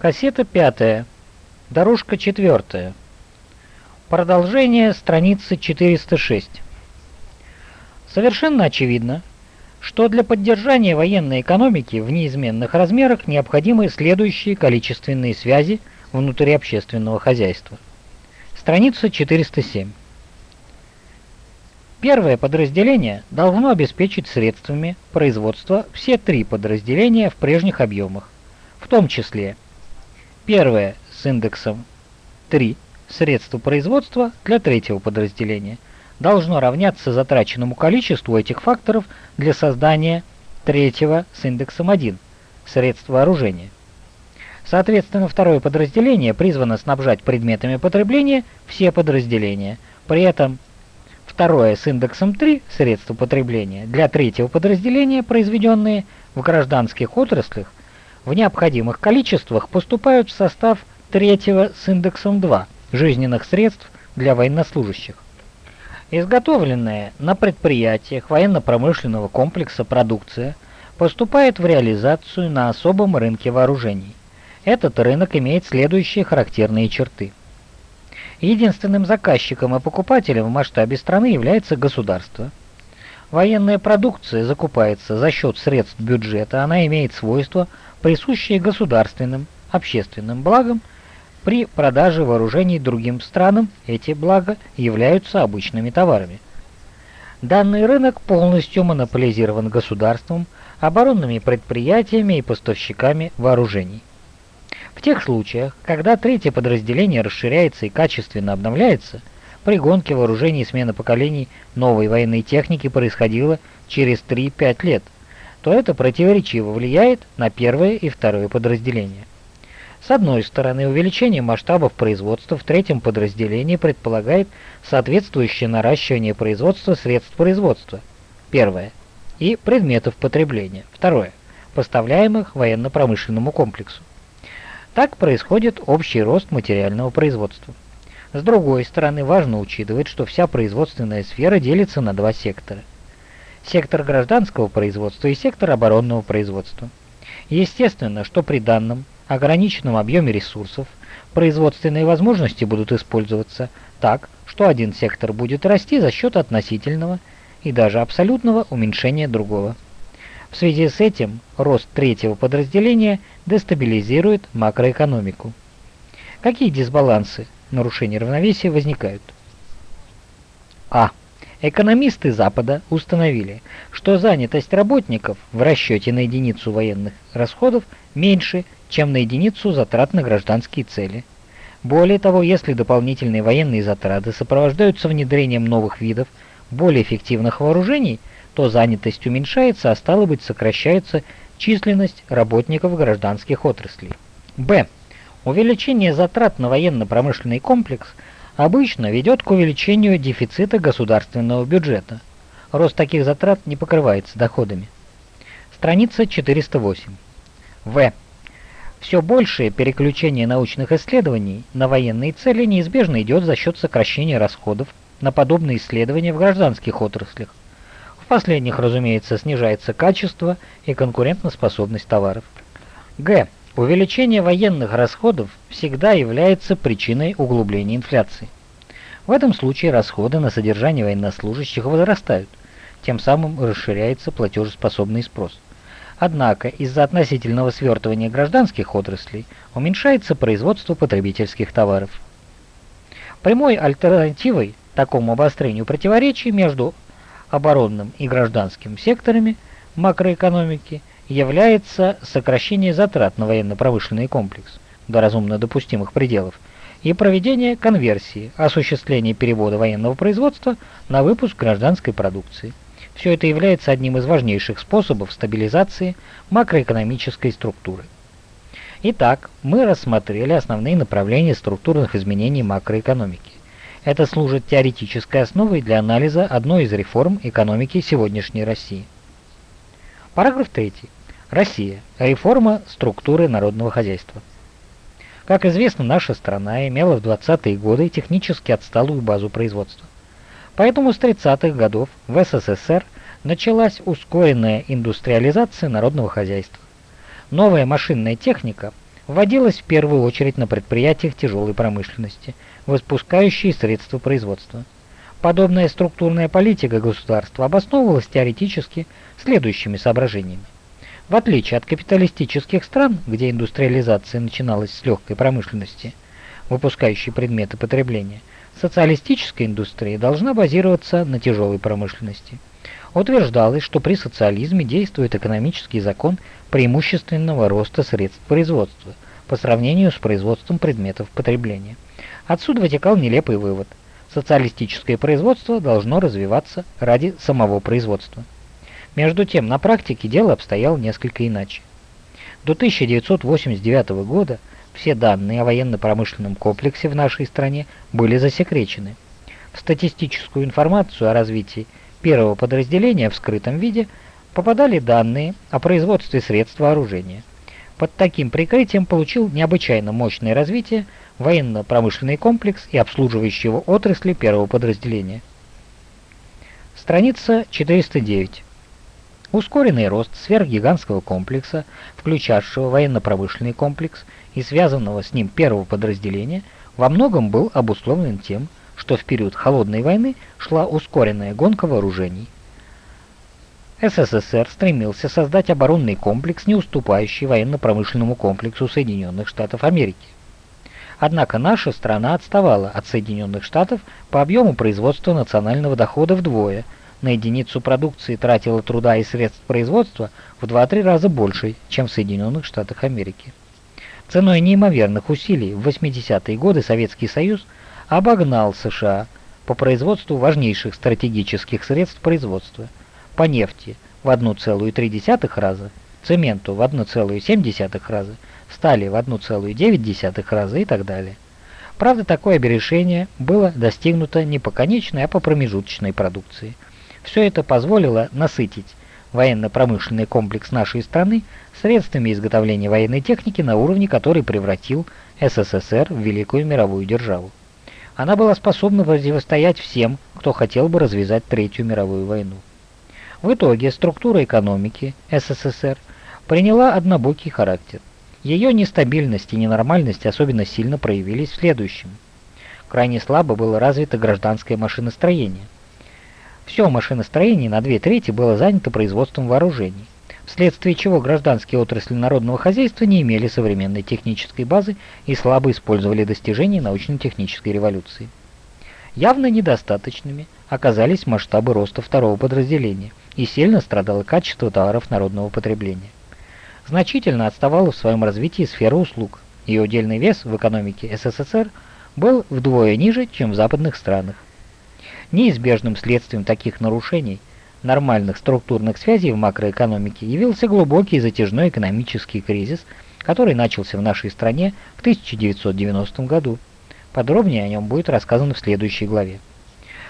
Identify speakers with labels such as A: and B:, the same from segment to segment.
A: Кассета пятая. Дорожка четвертая. Продолжение страницы 406. Совершенно очевидно, что для поддержания военной экономики в неизменных размерах необходимы следующие количественные связи внутри общественного хозяйства. Страница 407. Первое подразделение должно обеспечить средствами производства все три подразделения в прежних объемах, в том числе Первое с индексом 3 средства производства для третьего подразделения должно равняться затраченному количеству этих факторов для создания третьего с индексом 1 средств вооружения. Соответственно, второе подразделение призвано снабжать предметами потребления все подразделения. При этом второе с индексом 3 средства потребления для третьего подразделения, произведенные в гражданских отраслях, в необходимых количествах поступают в состав третьего с индексом 2 жизненных средств для военнослужащих. Изготовленная на предприятиях военно-промышленного комплекса продукция поступает в реализацию на особом рынке вооружений. Этот рынок имеет следующие характерные черты. Единственным заказчиком и покупателем в масштабе страны является государство. Военная продукция закупается за счет средств бюджета, она имеет свойство присущие государственным, общественным благам, при продаже вооружений другим странам эти блага являются обычными товарами. Данный рынок полностью монополизирован государством, оборонными предприятиями и поставщиками вооружений. В тех случаях, когда третье подразделение расширяется и качественно обновляется, при гонке вооружений и смена поколений новой военной техники происходило через 3-5 лет – то это противоречиво влияет на первое и второе подразделение. С одной стороны, увеличение масштабов производства в третьем подразделении предполагает соответствующее наращивание производства средств производства, первое, и предметов потребления, второе, поставляемых военно-промышленному комплексу. Так происходит общий рост материального производства. С другой стороны, важно учитывать, что вся производственная сфера делится на два сектора сектор гражданского производства и сектор оборонного производства. Естественно, что при данном ограниченном объеме ресурсов производственные возможности будут использоваться так, что один сектор будет расти за счет относительного и даже абсолютного уменьшения другого. В связи с этим рост третьего подразделения дестабилизирует макроэкономику. Какие дисбалансы, нарушения равновесия возникают? А. Экономисты Запада установили, что занятость работников в расчете на единицу военных расходов меньше, чем на единицу затрат на гражданские цели. Более того, если дополнительные военные затраты сопровождаются внедрением новых видов более эффективных вооружений, то занятость уменьшается, а стало быть сокращается численность работников гражданских отраслей. Б. Увеличение затрат на военно-промышленный комплекс – обычно ведет к увеличению дефицита государственного бюджета. Рост таких затрат не покрывается доходами. Страница 408. В. Все большее переключение научных исследований на военные цели неизбежно идет за счет сокращения расходов на подобные исследования в гражданских отраслях. В последних, разумеется, снижается качество и конкурентоспособность товаров. Г. Увеличение военных расходов всегда является причиной углубления инфляции. В этом случае расходы на содержание военнослужащих возрастают, тем самым расширяется платежеспособный спрос. Однако из-за относительного свертывания гражданских отраслей уменьшается производство потребительских товаров. Прямой альтернативой такому обострению противоречий между оборонным и гражданским секторами макроэкономики является сокращение затрат на военно-промышленный комплекс до разумно допустимых пределов и проведение конверсии, осуществление перевода военного производства на выпуск гражданской продукции. Все это является одним из важнейших способов стабилизации макроэкономической структуры. Итак, мы рассмотрели основные направления структурных изменений макроэкономики. Это служит теоретической основой для анализа одной из реформ экономики сегодняшней России. Параграф 3. Россия. Реформа структуры народного хозяйства. Как известно, наша страна имела в 20-е годы технически отсталую базу производства. Поэтому с 30-х годов в СССР началась ускоренная индустриализация народного хозяйства. Новая машинная техника вводилась в первую очередь на предприятиях тяжелой промышленности, выпускающие средства производства. Подобная структурная политика государства обосновывалась теоретически следующими соображениями. В отличие от капиталистических стран, где индустриализация начиналась с легкой промышленности, выпускающей предметы потребления, социалистическая индустрия должна базироваться на тяжелой промышленности. Утверждалось, что при социализме действует экономический закон преимущественного роста средств производства по сравнению с производством предметов потребления. Отсюда вытекал нелепый вывод. Социалистическое производство должно развиваться ради самого производства. Между тем, на практике дело обстояло несколько иначе. До 1989 года все данные о военно-промышленном комплексе в нашей стране были засекречены. В статистическую информацию о развитии первого подразделения в скрытом виде попадали данные о производстве средств вооружения. Под таким прикрытием получил необычайно мощное развитие военно-промышленный комплекс и обслуживающего отрасли первого подразделения. Страница 409. Ускоренный рост сверхгигантского комплекса, включавшего военно-промышленный комплекс и связанного с ним первого подразделения, во многом был обусловлен тем, что в период Холодной войны шла ускоренная гонка вооружений. СССР стремился создать оборонный комплекс, не уступающий военно-промышленному комплексу Соединенных Штатов Америки. Однако наша страна отставала от Соединенных Штатов по объему производства национального дохода вдвое – на единицу продукции тратила труда и средств производства в 2-3 раза больше, чем в Соединенных Штатах Америки. Ценой неимоверных усилий в 80-е годы Советский Союз обогнал США по производству важнейших стратегических средств производства, по нефти в 1,3 раза, цементу в 1,7 раза, стали в 1,9 раза и так далее. Правда, такое решение было достигнуто не по конечной, а по промежуточной продукции – все это позволило насытить военно-промышленный комплекс нашей страны средствами изготовления военной техники на уровне, который превратил СССР в великую мировую державу. Она была способна противостоять всем, кто хотел бы развязать Третью мировую войну. В итоге структура экономики СССР приняла однобокий характер. Ее нестабильность и ненормальность особенно сильно проявились в следующем. Крайне слабо было развито гражданское машиностроение – все машиностроение на две трети было занято производством вооружений, вследствие чего гражданские отрасли народного хозяйства не имели современной технической базы и слабо использовали достижения научно-технической революции. Явно недостаточными оказались масштабы роста второго подразделения и сильно страдало качество товаров народного потребления. Значительно отставала в своем развитии сфера услуг, ее удельный вес в экономике СССР был вдвое ниже, чем в западных странах. Неизбежным следствием таких нарушений нормальных структурных связей в макроэкономике явился глубокий затяжной экономический кризис, который начался в нашей стране в 1990 году. Подробнее о нем будет рассказано в следующей главе.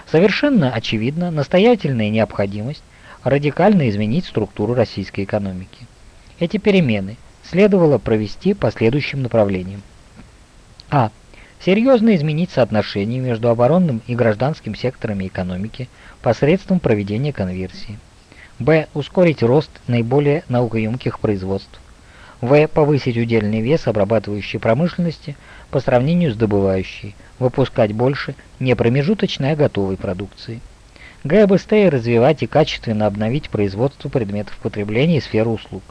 A: Совершенно очевидна настоятельная необходимость радикально изменить структуру российской экономики. Эти перемены следовало провести по следующим направлениям. А серьезно изменить соотношение между оборонным и гражданским секторами экономики посредством проведения конверсии. Б. Ускорить рост наиболее наукоемких производств. В. Повысить удельный вес обрабатывающей промышленности по сравнению с добывающей, выпускать больше не промежуточной, а готовой продукции. Г. Быстрее развивать и качественно обновить производство предметов потребления и сферу услуг.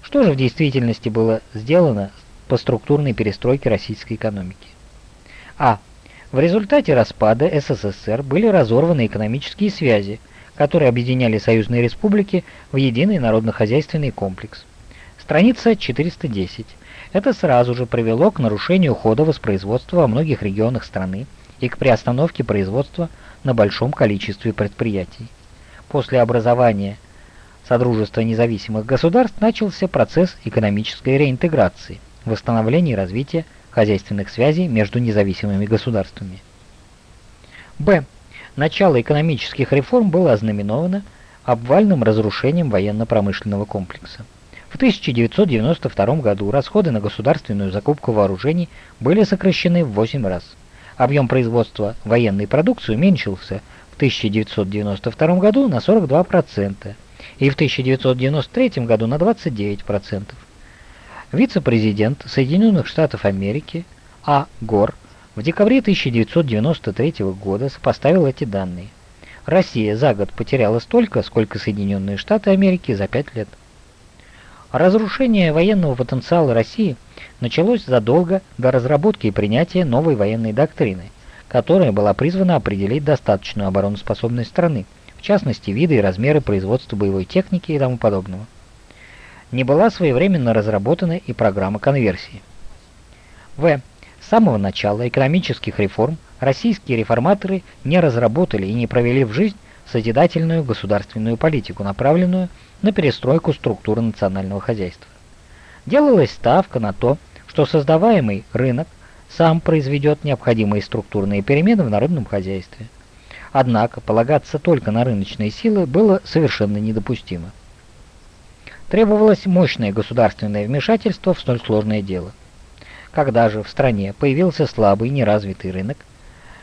A: Что же в действительности было сделано по структурной перестройке российской экономики. А. В результате распада СССР были разорваны экономические связи, которые объединяли союзные республики в единый народно-хозяйственный комплекс. Страница 410. Это сразу же привело к нарушению хода воспроизводства во многих регионах страны и к приостановке производства на большом количестве предприятий. После образования Содружества независимых государств начался процесс экономической реинтеграции восстановления и развития хозяйственных связей между независимыми государствами. Б. Начало экономических реформ было ознаменовано обвальным разрушением военно-промышленного комплекса. В 1992 году расходы на государственную закупку вооружений были сокращены в 8 раз. Объем производства военной продукции уменьшился в 1992 году на 42% и в 1993 году на 29%. Вице-президент Соединенных Штатов Америки А. Гор в декабре 1993 года сопоставил эти данные. Россия за год потеряла столько, сколько Соединенные Штаты Америки за пять лет. Разрушение военного потенциала России началось задолго до разработки и принятия новой военной доктрины, которая была призвана определить достаточную обороноспособность страны, в частности виды и размеры производства боевой техники и тому подобного. Не была своевременно разработана и программа конверсии. В. С самого начала экономических реформ российские реформаторы не разработали и не провели в жизнь созидательную государственную политику, направленную на перестройку структуры национального хозяйства. Делалась ставка на то, что создаваемый рынок сам произведет необходимые структурные перемены в народном хозяйстве. Однако полагаться только на рыночные силы было совершенно недопустимо. Требовалось мощное государственное вмешательство в столь сложное дело. Когда же в стране появился слабый неразвитый рынок,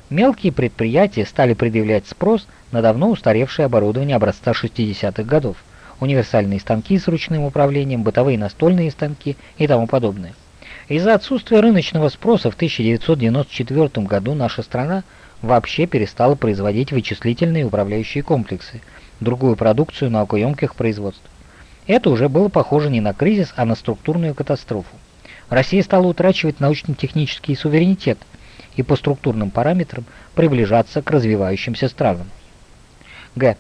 A: мелкие предприятия стали предъявлять спрос на давно устаревшее оборудование образца 60-х годов, универсальные станки с ручным управлением, бытовые настольные станки и тому подобное. Из-за отсутствия рыночного спроса в 1994 году наша страна вообще перестала производить вычислительные управляющие комплексы, другую продукцию наукоемких производств. Это уже было похоже не на кризис, а на структурную катастрофу. Россия стала утрачивать научно-технический суверенитет и по структурным параметрам приближаться к развивающимся странам. Г.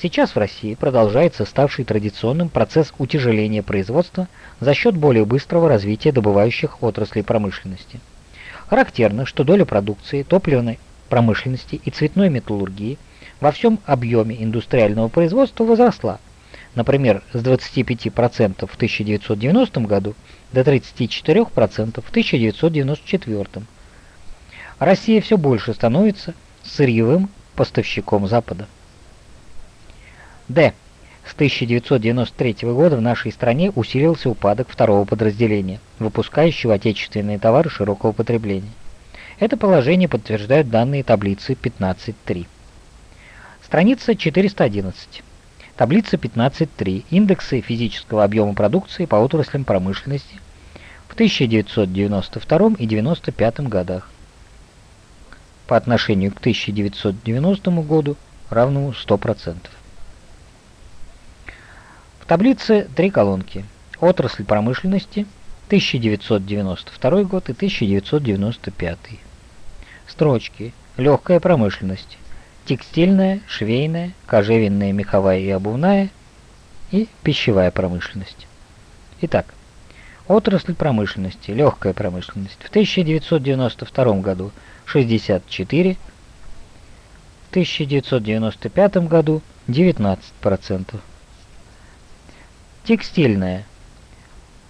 A: Сейчас в России продолжается ставший традиционным процесс утяжеления производства за счет более быстрого развития добывающих отраслей промышленности. Характерно, что доля продукции топливной промышленности и цветной металлургии во всем объеме индустриального производства возросла, например, с 25% в 1990 году до 34% в 1994. Россия все больше становится сырьевым поставщиком Запада. Д. С 1993 года в нашей стране усилился упадок второго подразделения, выпускающего отечественные товары широкого потребления. Это положение подтверждают данные таблицы 15.3. Страница 411. Таблица 15.3. Индексы физического объема продукции по отраслям промышленности в 1992 и 1995 годах по отношению к 1990 году равному 100%. В таблице три колонки. Отрасль промышленности 1992 год и 1995. Строчки. Легкая промышленность. Текстильная, швейная, кожевенная, меховая и обувная и пищевая промышленность. Итак, отрасль промышленности, легкая промышленность. В 1992 году 64, в 1995 году 19%. Текстильная.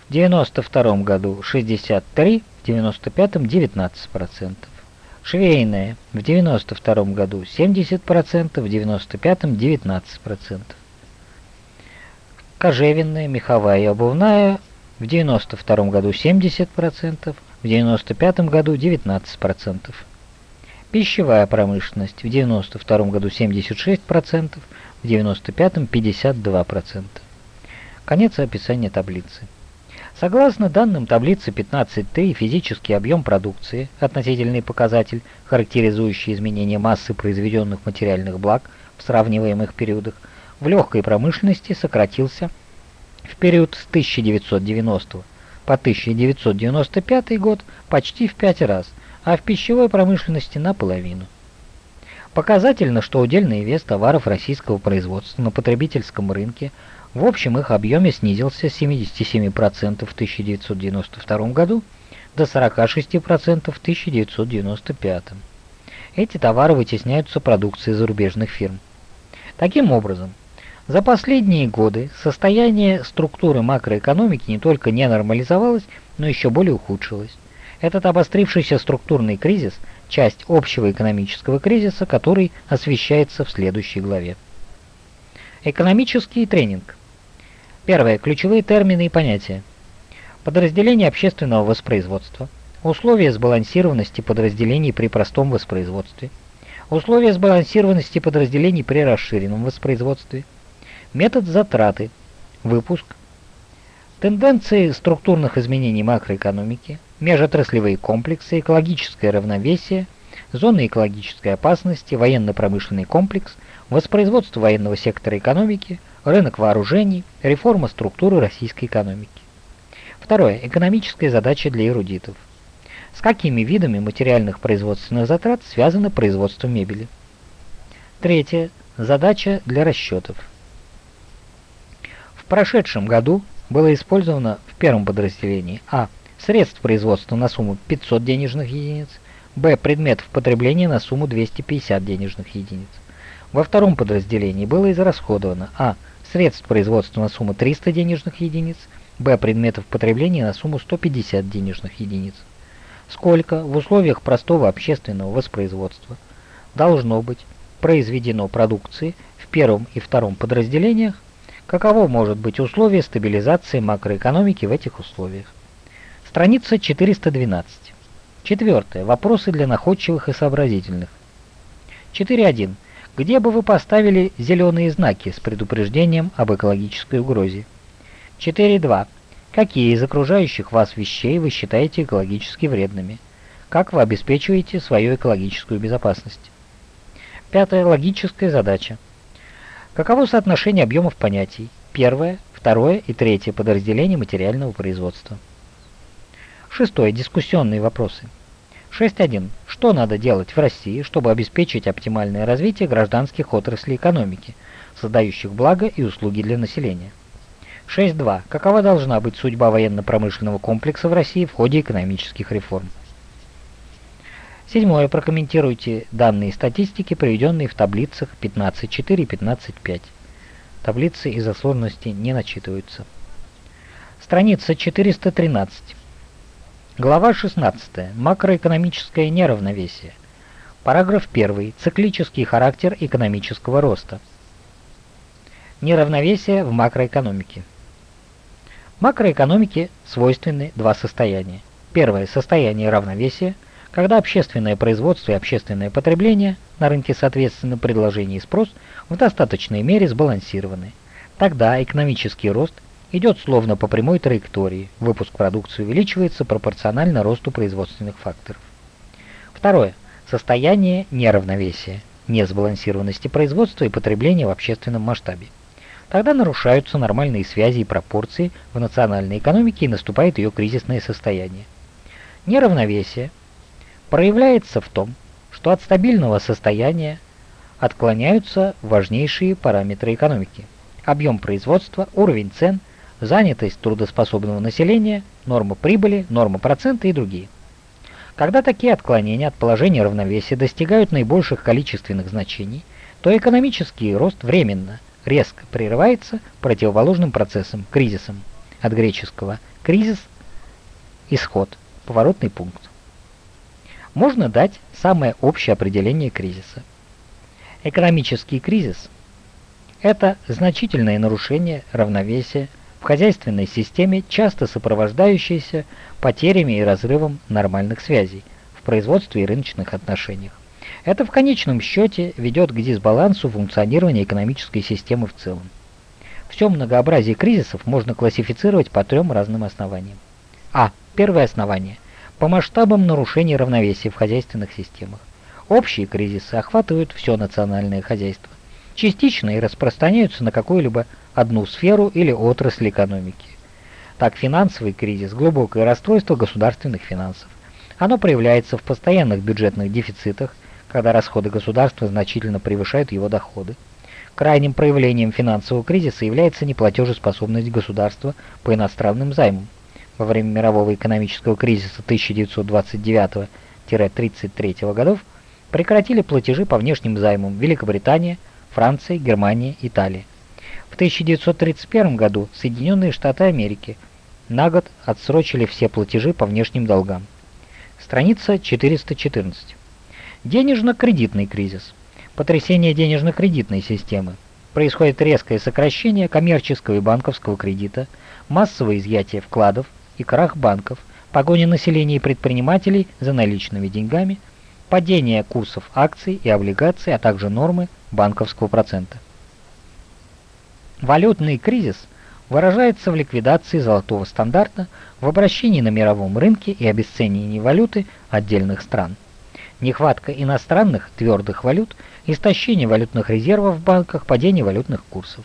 A: В 92 году 63, в 95 19%. Швейная. В 92 году 70%, в 95 19%. Кожевенная, меховая и обувная в 92 году 70%, в 95 году 19%. Пищевая промышленность в 92 году 76%, в 95 52%. Конец описания таблицы. Согласно данным таблицы 15.3, физический объем продукции, относительный показатель, характеризующий изменение массы произведенных материальных благ в сравниваемых периодах, в легкой промышленности сократился в период с 1990 по 1995 год почти в 5 раз, а в пищевой промышленности наполовину. Показательно, что удельный вес товаров российского производства на потребительском рынке – в общем, их объеме снизился с 77% в 1992 году до 46% в 1995. Эти товары вытесняются продукцией зарубежных фирм. Таким образом, за последние годы состояние структуры макроэкономики не только не нормализовалось, но еще более ухудшилось. Этот обострившийся структурный кризис – часть общего экономического кризиса, который освещается в следующей главе. Экономический тренинг. Первое. Ключевые термины и понятия. Подразделение общественного воспроизводства. Условия сбалансированности подразделений при простом воспроизводстве. Условия сбалансированности подразделений при расширенном воспроизводстве. Метод затраты. Выпуск. Тенденции структурных изменений макроэкономики, межотраслевые комплексы, экологическое равновесие, зоны экологической опасности, военно-промышленный комплекс, воспроизводство военного сектора экономики, рынок вооружений, реформа структуры российской экономики. Второе. Экономическая задача для эрудитов. С какими видами материальных производственных затрат связано производство мебели? Третье. Задача для расчетов. В прошедшем году было использовано в первом подразделении а. средств производства на сумму 500 денежных единиц, б. предметов потребления на сумму 250 денежных единиц. Во втором подразделении было израсходовано а. Средств производства на сумму 300 денежных единиц, б. предметов потребления на сумму 150 денежных единиц. Сколько в условиях простого общественного воспроизводства должно быть произведено продукции в первом и втором подразделениях Каково может быть условие стабилизации макроэкономики в этих условиях? Страница 412. Четвертое. Вопросы для находчивых и сообразительных. 4.1. Где бы вы поставили зеленые знаки с предупреждением об экологической угрозе? 4.2. Какие из окружающих вас вещей вы считаете экологически вредными? Как вы обеспечиваете свою экологическую безопасность? Пятая логическая задача. Каково соотношение объемов понятий? Первое, второе и третье подразделение материального производства. Шестое. Дискуссионные вопросы. 6.1. Что надо делать в России, чтобы обеспечить оптимальное развитие гражданских отраслей экономики, создающих благо и услуги для населения? 6.2. Какова должна быть судьба военно-промышленного комплекса в России в ходе экономических реформ? Седьмое. Прокомментируйте данные статистики, приведенные в таблицах 15.4 и 15.5. Таблицы из-за сложности не начитываются. Страница 413. Глава 16. Макроэкономическое неравновесие. Параграф 1. Циклический характер экономического роста. Неравновесие в макроэкономике. Макроэкономике свойственны два состояния. Первое – состояние равновесия – когда общественное производство и общественное потребление на рынке соответственно предложение и спрос в достаточной мере сбалансированы. Тогда экономический рост идет словно по прямой траектории, выпуск продукции увеличивается пропорционально росту производственных факторов. Второе. Состояние неравновесия, несбалансированности производства и потребления в общественном масштабе. Тогда нарушаются нормальные связи и пропорции в национальной экономике и наступает ее кризисное состояние. Неравновесие проявляется в том, что от стабильного состояния отклоняются важнейшие параметры экономики. Объем производства, уровень цен, занятость трудоспособного населения, норма прибыли, норма процента и другие. Когда такие отклонения от положения равновесия достигают наибольших количественных значений, то экономический рост временно, резко прерывается противоположным процессом, кризисом, от греческого «кризис» – исход, поворотный пункт можно дать самое общее определение кризиса. Экономический кризис – это значительное нарушение равновесия в хозяйственной системе, часто сопровождающееся потерями и разрывом нормальных связей в производстве и рыночных отношениях. Это в конечном счете ведет к дисбалансу функционирования экономической системы в целом. Все многообразие кризисов можно классифицировать по трем разным основаниям. А. Первое основание – по масштабам нарушений равновесия в хозяйственных системах. Общие кризисы охватывают все национальное хозяйство, частично и распространяются на какую-либо одну сферу или отрасль экономики. Так финансовый кризис – глубокое расстройство государственных финансов. Оно проявляется в постоянных бюджетных дефицитах, когда расходы государства значительно превышают его доходы. Крайним проявлением финансового кризиса является неплатежеспособность государства по иностранным займам во время мирового экономического кризиса 1929-33 годов прекратили платежи по внешним займам Великобритания, Франция, Германия, Италия. В 1931 году Соединенные Штаты Америки на год отсрочили все платежи по внешним долгам. Страница 414. Денежно-кредитный кризис. Потрясение денежно-кредитной системы. Происходит резкое сокращение коммерческого и банковского кредита, массовое изъятие вкладов, и крах банков, погоня населения и предпринимателей за наличными деньгами, падение курсов акций и облигаций, а также нормы банковского процента. Валютный кризис выражается в ликвидации золотого стандарта, в обращении на мировом рынке и обесценении валюты отдельных стран. Нехватка иностранных твердых валют, истощение валютных резервов в банках, падение валютных курсов.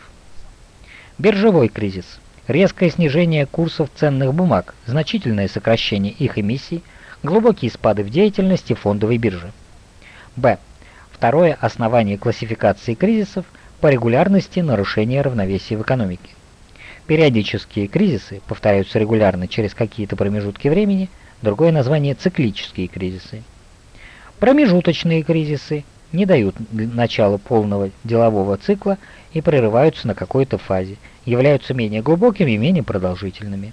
A: Биржевой кризис. Резкое снижение курсов ценных бумаг, значительное сокращение их эмиссий, глубокие спады в деятельности фондовой биржи. Б. Второе основание классификации кризисов по регулярности нарушения равновесия в экономике. Периодические кризисы повторяются регулярно через какие-то промежутки времени, другое название циклические кризисы. Промежуточные кризисы не дают начала полного делового цикла и прерываются на какой-то фазе, являются менее глубокими и менее продолжительными.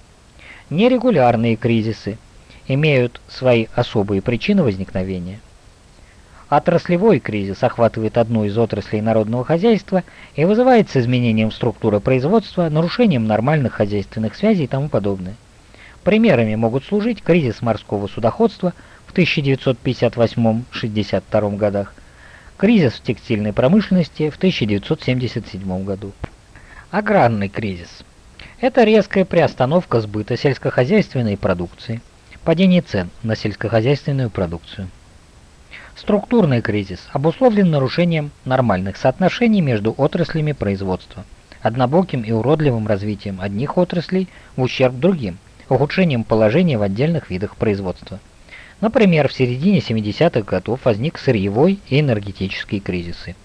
A: Нерегулярные кризисы имеют свои особые причины возникновения. Отраслевой кризис охватывает одну из отраслей народного хозяйства и вызывается изменением структуры производства, нарушением нормальных хозяйственных связей и тому подобное. Примерами могут служить кризис морского судоходства в 1958-62 годах, кризис в текстильной промышленности в 1977 году. Аграрный кризис. Это резкая приостановка сбыта сельскохозяйственной продукции, падение цен на сельскохозяйственную продукцию. Структурный кризис обусловлен нарушением нормальных соотношений между отраслями производства, однобоким и уродливым развитием одних отраслей в ущерб другим, ухудшением положения в отдельных видах производства. Например, в середине 70-х годов возник сырьевой и энергетический кризисы.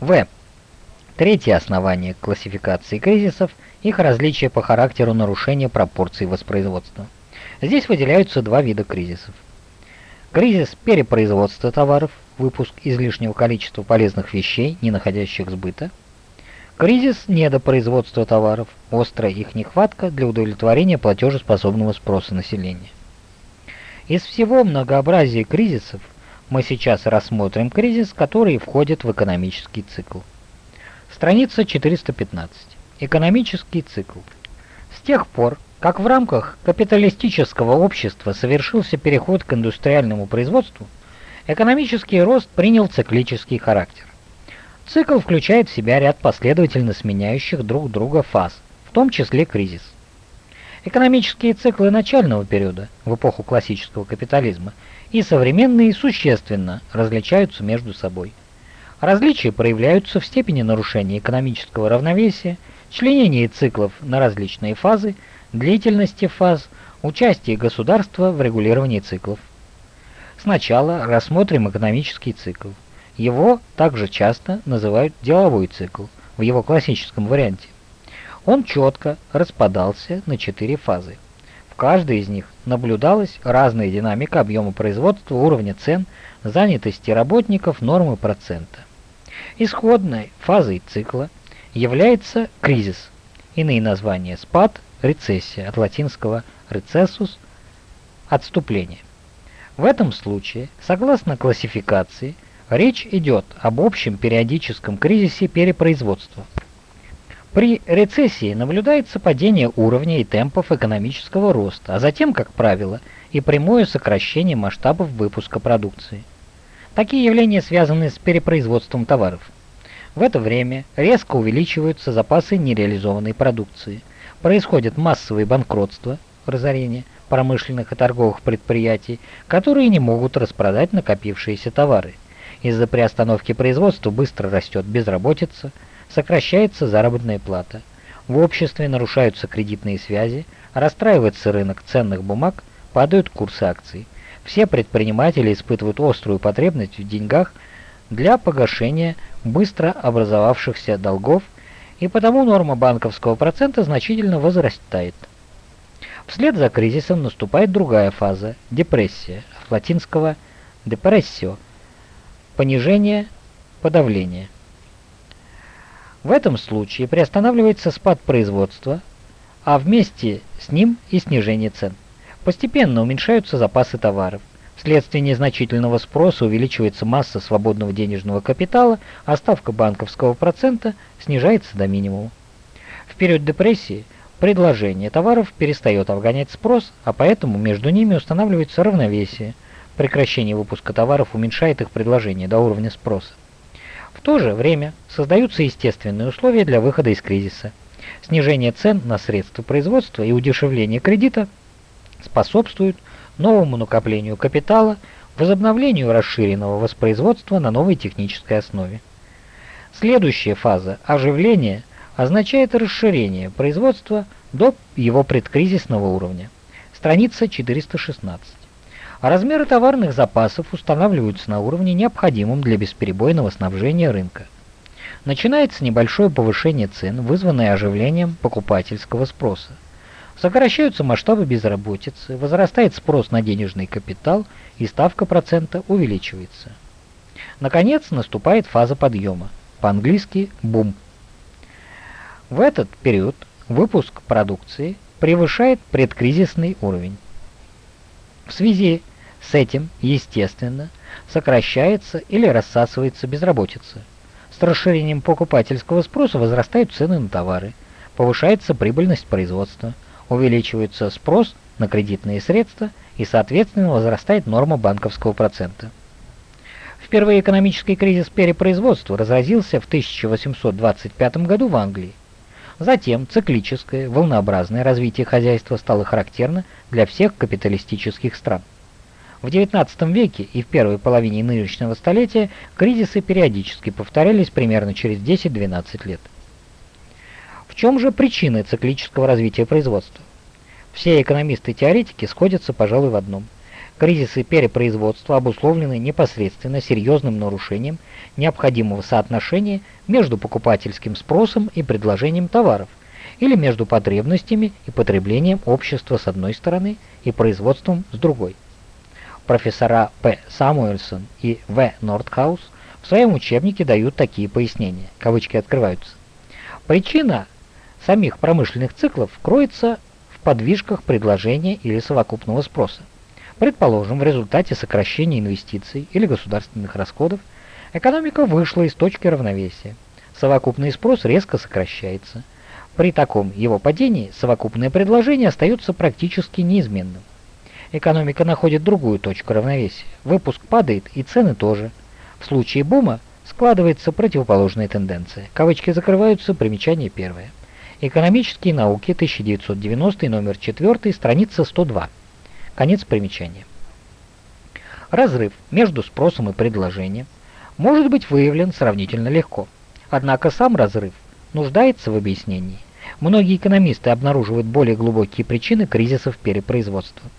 A: В. Третье основание классификации кризисов – их различие по характеру нарушения пропорций воспроизводства. Здесь выделяются два вида кризисов – Кризис перепроизводства товаров, выпуск излишнего количества полезных вещей, не находящих сбыта. Кризис недопроизводства товаров, острая их нехватка для удовлетворения платежеспособного спроса населения. Из всего многообразия кризисов мы сейчас рассмотрим кризис, который входит в экономический цикл. Страница 415. Экономический цикл. С тех пор, как в рамках капиталистического общества совершился переход к индустриальному производству, экономический рост принял циклический характер. Цикл включает в себя ряд последовательно сменяющих друг друга фаз, в том числе кризис. Экономические циклы начального периода, в эпоху классического капитализма, и современные существенно различаются между собой. Различия проявляются в степени нарушения экономического равновесия, членении циклов на различные фазы, длительности фаз, участии государства в регулировании циклов. Сначала рассмотрим экономический цикл. Его также часто называют деловой цикл в его классическом варианте. Он четко распадался на четыре фазы. В каждой из них наблюдалась разная динамика объема производства, уровня цен, занятости работников, нормы процента. Исходной фазой цикла является кризис, иные названия спад, рецессия, от латинского recessus – отступление. В этом случае, согласно классификации, речь идет об общем периодическом кризисе перепроизводства. При рецессии наблюдается падение уровня и темпов экономического роста, а затем, как правило, и прямое сокращение масштабов выпуска продукции. Такие явления связаны с перепроизводством товаров. В это время резко увеличиваются запасы нереализованной продукции – происходит массовое банкротство, разорение промышленных и торговых предприятий, которые не могут распродать накопившиеся товары. Из-за приостановки производства быстро растет безработица, сокращается заработная плата. В обществе нарушаются кредитные связи, расстраивается рынок ценных бумаг, падают курсы акций. Все предприниматели испытывают острую потребность в деньгах для погашения быстро образовавшихся долгов и потому норма банковского процента значительно возрастает. Вслед за кризисом наступает другая фаза – депрессия, от латинского «depressio» – понижение, подавление. В этом случае приостанавливается спад производства, а вместе с ним и снижение цен. Постепенно уменьшаются запасы товаров. Вследствие незначительного спроса увеличивается масса свободного денежного капитала, а ставка банковского процента снижается до минимума. В период депрессии предложение товаров перестает обгонять спрос, а поэтому между ними устанавливается равновесие. Прекращение выпуска товаров уменьшает их предложение до уровня спроса. В то же время создаются естественные условия для выхода из кризиса. Снижение цен на средства производства и удешевление кредита способствуют новому накоплению капитала, возобновлению расширенного воспроизводства на новой технической основе. Следующая фаза оживления означает расширение производства до его предкризисного уровня. Страница 416. А размеры товарных запасов устанавливаются на уровне, необходимом для бесперебойного снабжения рынка. Начинается небольшое повышение цен, вызванное оживлением покупательского спроса. Сокращаются масштабы безработицы, возрастает спрос на денежный капитал и ставка процента увеличивается. Наконец наступает фаза подъема, по-английски «бум». В этот период выпуск продукции превышает предкризисный уровень. В связи с этим, естественно, сокращается или рассасывается безработица. С расширением покупательского спроса возрастают цены на товары, повышается прибыльность производства, увеличивается спрос на кредитные средства и, соответственно, возрастает норма банковского процента. Впервые экономический кризис перепроизводства разразился в 1825 году в Англии. Затем циклическое, волнообразное развитие хозяйства стало характерно для всех капиталистических стран. В XIX веке и в первой половине нынешнего столетия кризисы периодически повторялись примерно через 10-12 лет. В чем же причины циклического развития производства? Все экономисты-теоретики сходятся, пожалуй, в одном. Кризисы перепроизводства обусловлены непосредственно серьезным нарушением необходимого соотношения между покупательским спросом и предложением товаров, или между потребностями и потреблением общества с одной стороны и производством с другой профессора П. Самуэльсон и В. Нордхаус в своем учебнике дают такие пояснения. Кавычки открываются. Причина самих промышленных циклов кроется в подвижках предложения или совокупного спроса. Предположим, в результате сокращения инвестиций или государственных расходов экономика вышла из точки равновесия. Совокупный спрос резко сокращается. При таком его падении совокупное предложение остается практически неизменным экономика находит другую точку равновесия. Выпуск падает, и цены тоже. В случае бума складывается противоположная тенденция. Кавычки закрываются, примечание первое. Экономические науки, 1990, номер 4, страница 102. Конец примечания. Разрыв между спросом и предложением может быть выявлен сравнительно легко. Однако сам разрыв нуждается в объяснении. Многие экономисты обнаруживают более глубокие причины кризисов перепроизводства.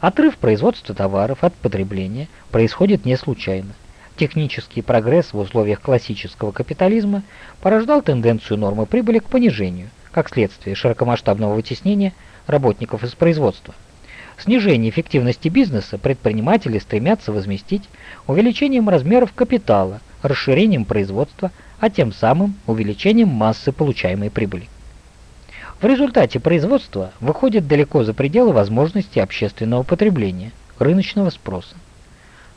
A: Отрыв производства товаров от потребления происходит не случайно. Технический прогресс в условиях классического капитализма порождал тенденцию нормы прибыли к понижению, как следствие широкомасштабного вытеснения работников из производства. Снижение эффективности бизнеса предприниматели стремятся возместить увеличением размеров капитала, расширением производства, а тем самым увеличением массы получаемой прибыли. В результате производство выходит далеко за пределы возможностей общественного потребления, рыночного спроса.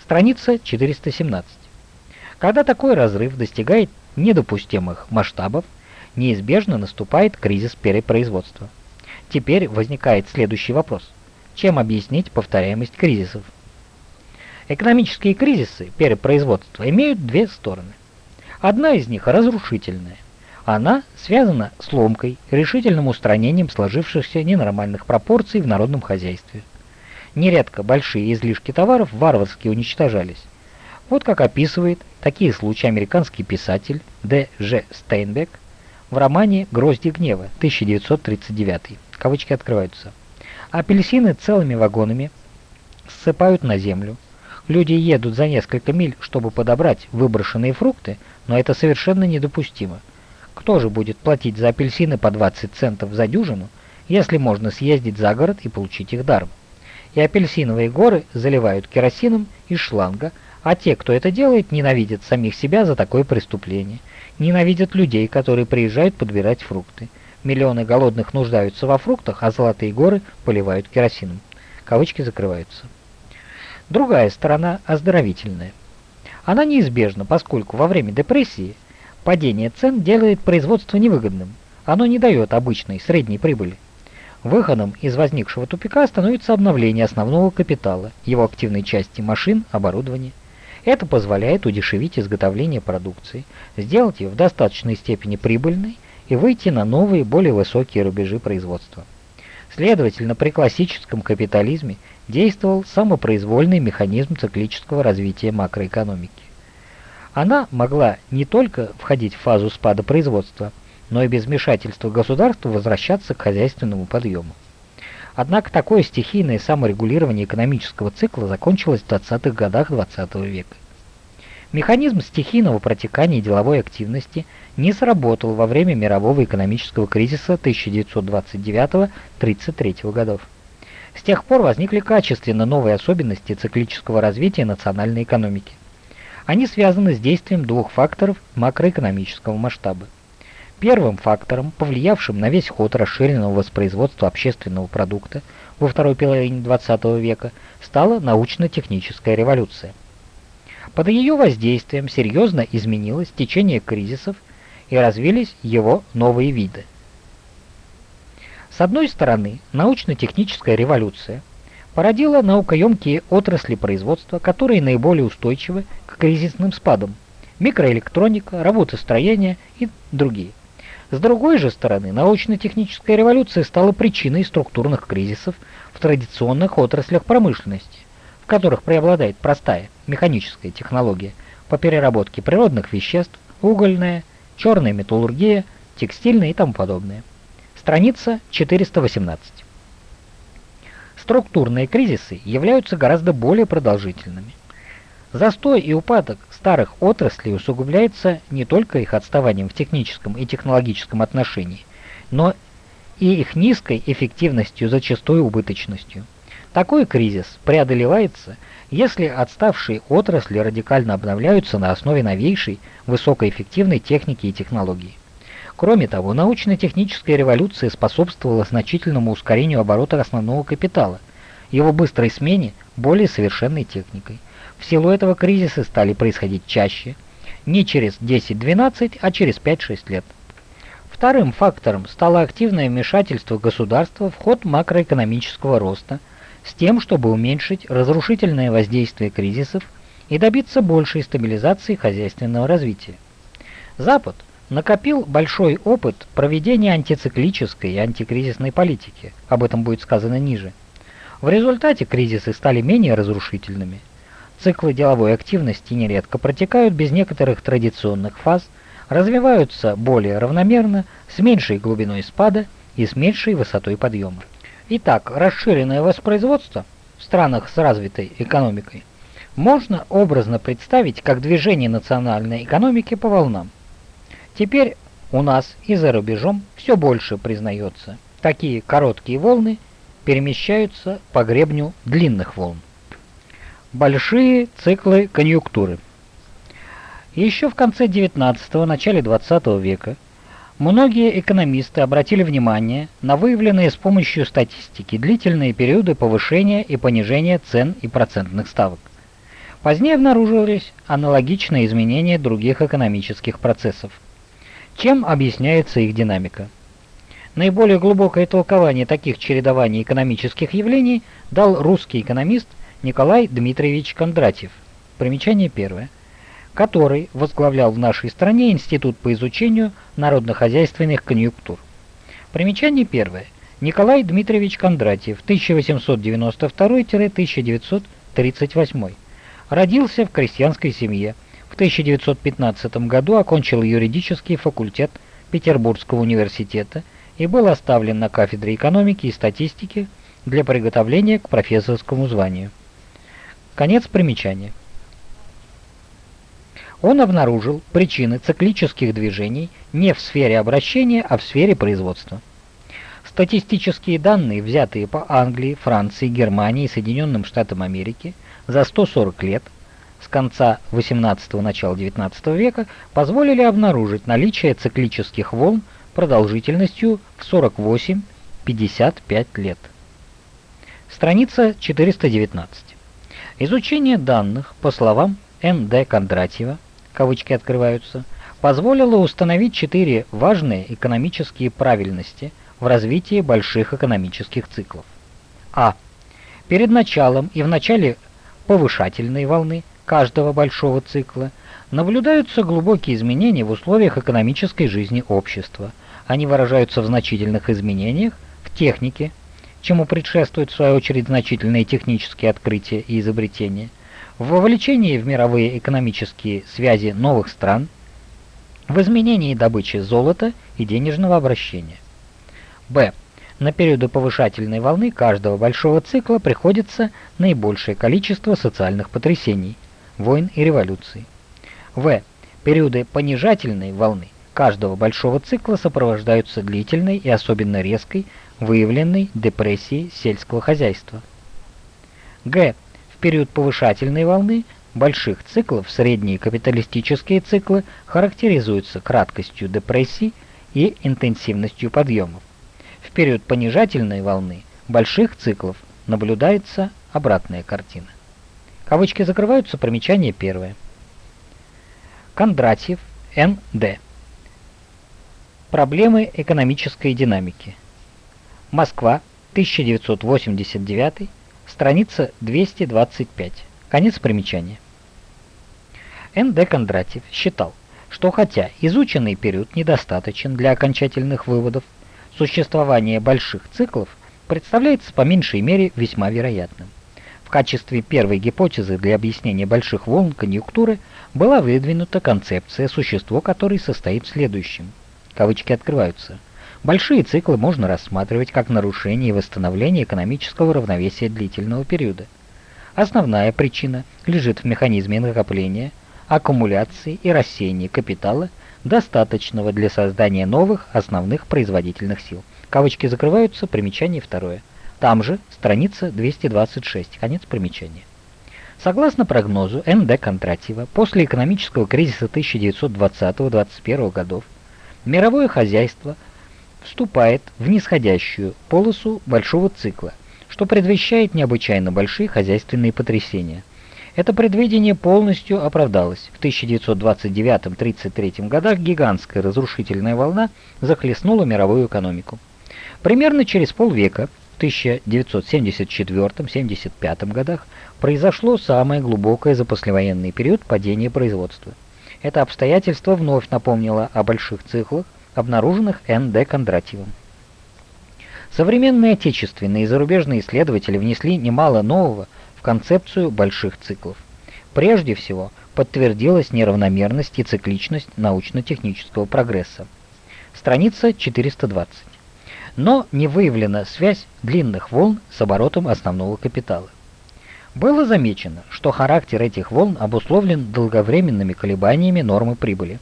A: Страница 417. Когда такой разрыв достигает недопустимых масштабов, неизбежно наступает кризис перепроизводства. Теперь возникает следующий вопрос. Чем объяснить повторяемость кризисов? Экономические кризисы перепроизводства имеют две стороны. Одна из них разрушительная, она связана с ломкой, решительным устранением сложившихся ненормальных пропорций в народном хозяйстве. Нередко большие излишки товаров варварски уничтожались. Вот как описывает такие случаи американский писатель Д. Ж. Стейнбек в романе «Грозди гнева» 1939. Кавычки открываются. Апельсины целыми вагонами ссыпают на землю. Люди едут за несколько миль, чтобы подобрать выброшенные фрукты, но это совершенно недопустимо. Кто же будет платить за апельсины по 20 центов за дюжину, если можно съездить за город и получить их даром? И апельсиновые горы заливают керосином из шланга, а те, кто это делает, ненавидят самих себя за такое преступление. Ненавидят людей, которые приезжают подбирать фрукты. Миллионы голодных нуждаются во фруктах, а золотые горы поливают керосином. Кавычки закрываются. Другая сторона оздоровительная. Она неизбежна, поскольку во время депрессии – Падение цен делает производство невыгодным. Оно не дает обычной средней прибыли. Выходом из возникшего тупика становится обновление основного капитала, его активной части машин, оборудования. Это позволяет удешевить изготовление продукции, сделать ее в достаточной степени прибыльной и выйти на новые, более высокие рубежи производства. Следовательно, при классическом капитализме действовал самопроизвольный механизм циклического развития макроэкономики. Она могла не только входить в фазу спада производства, но и без вмешательства государства возвращаться к хозяйственному подъему. Однако такое стихийное саморегулирование экономического цикла закончилось в 20-х годах XX -го века. Механизм стихийного протекания деловой активности не сработал во время мирового экономического кризиса 1929-33 годов. С тех пор возникли качественно новые особенности циклического развития национальной экономики. Они связаны с действием двух факторов макроэкономического масштаба. Первым фактором, повлиявшим на весь ход расширенного воспроизводства общественного продукта во второй половине XX века, стала научно-техническая революция. Под ее воздействием серьезно изменилось течение кризисов и развились его новые виды. С одной стороны, научно-техническая революция породила наукоемкие отрасли производства, которые наиболее устойчивы к кризисным спадам – микроэлектроника, работостроение и другие. С другой же стороны, научно-техническая революция стала причиной структурных кризисов в традиционных отраслях промышленности, которых преобладает простая механическая технология по переработке природных веществ, угольная, черная металлургия, текстильная и тому подобное. Страница 418. Структурные кризисы являются гораздо более продолжительными. Застой и упадок старых отраслей усугубляется не только их отставанием в техническом и технологическом отношении, но и их низкой эффективностью, зачастую убыточностью. Такой кризис преодолевается, если отставшие отрасли радикально обновляются на основе новейшей, высокоэффективной техники и технологий. Кроме того, научно-техническая революция способствовала значительному ускорению оборота основного капитала, его быстрой смене более совершенной техникой. В силу этого кризисы стали происходить чаще, не через 10-12, а через 5-6 лет. Вторым фактором стало активное вмешательство государства в ход макроэкономического роста – с тем, чтобы уменьшить разрушительное воздействие кризисов и добиться большей стабилизации хозяйственного развития. Запад накопил большой опыт проведения антициклической и антикризисной политики, об этом будет сказано ниже. В результате кризисы стали менее разрушительными. Циклы деловой активности нередко протекают без некоторых традиционных фаз, развиваются более равномерно, с меньшей глубиной спада и с меньшей высотой подъема. Итак, расширенное воспроизводство в странах с развитой экономикой можно образно представить как движение национальной экономики по волнам. Теперь у нас и за рубежом все больше признается. Такие короткие волны перемещаются по гребню длинных волн. Большие циклы конъюнктуры. Еще в конце 19-го, начале 20 века Многие экономисты обратили внимание на выявленные с помощью статистики длительные периоды повышения и понижения цен и процентных ставок. Позднее обнаружились аналогичные изменения других экономических процессов. Чем объясняется их динамика? Наиболее глубокое толкование таких чередований экономических явлений дал русский экономист Николай Дмитриевич Кондратьев. Примечание первое который возглавлял в нашей стране Институт по изучению народно-хозяйственных конъюнктур. Примечание первое. Николай Дмитриевич Кондратьев, 1892-1938. Родился в крестьянской семье. В 1915 году окончил юридический факультет Петербургского университета и был оставлен на кафедре экономики и статистики для приготовления к профессорскому званию. Конец примечания он обнаружил причины циклических движений не в сфере обращения, а в сфере производства. Статистические данные, взятые по Англии, Франции, Германии и Соединенным Штатам Америки за 140 лет с конца 18 начала 19 века, позволили обнаружить наличие циклических волн продолжительностью в 48-55 лет. Страница 419. Изучение данных, по словам Н.Д. Кондратьева, кавычки открываются, позволило установить четыре важные экономические правильности в развитии больших экономических циклов. А. Перед началом и в начале повышательной волны каждого большого цикла наблюдаются глубокие изменения в условиях экономической жизни общества, Они выражаются в значительных изменениях в технике, чему предшествуют в свою очередь значительные технические открытия и изобретения, в вовлечении в мировые экономические связи новых стран, в изменении добычи золота и денежного обращения. Б. На периоды повышательной волны каждого большого цикла приходится наибольшее количество социальных потрясений, войн и революций. В. Периоды понижательной волны каждого большого цикла сопровождаются длительной и особенно резкой выявленной депрессией сельского хозяйства. Г. В период повышательной волны больших циклов средние капиталистические циклы характеризуются краткостью депрессий и интенсивностью подъемов. В период понижательной волны больших циклов наблюдается обратная картина. Кавычки закрываются, примечание первое. Кондратьев, Н.Д. Проблемы экономической динамики. Москва, 1989, страница 225. Конец примечания. Н.Д. Кондратьев считал, что хотя изученный период недостаточен для окончательных выводов, существование больших циклов представляется по меньшей мере весьма вероятным. В качестве первой гипотезы для объяснения больших волн конъюнктуры была выдвинута концепция, существо которой состоит в следующем. Кавычки открываются. Большие циклы можно рассматривать как нарушение и восстановление экономического равновесия длительного периода. Основная причина лежит в механизме накопления, аккумуляции и рассеяния капитала достаточного для создания новых основных производительных сил. Кавычки закрываются, примечание второе. Там же страница 226, конец примечания. Согласно прогнозу Н.Д. Кондратьева, после экономического кризиса 1920-21 годов мировое хозяйство вступает в нисходящую полосу большого цикла, что предвещает необычайно большие хозяйственные потрясения. Это предвидение полностью оправдалось. В 1929-33 годах гигантская разрушительная волна захлестнула мировую экономику. Примерно через полвека, в 1974-75 годах, произошло самое глубокое за послевоенный период падение производства. Это обстоятельство вновь напомнило о больших циклах, обнаруженных Н.Д. Кондратьевым. Современные отечественные и зарубежные исследователи внесли немало нового в концепцию больших циклов. Прежде всего, подтвердилась неравномерность и цикличность научно-технического прогресса. Страница 420. Но не выявлена связь длинных волн с оборотом основного капитала. Было замечено, что характер этих волн обусловлен долговременными колебаниями нормы прибыли,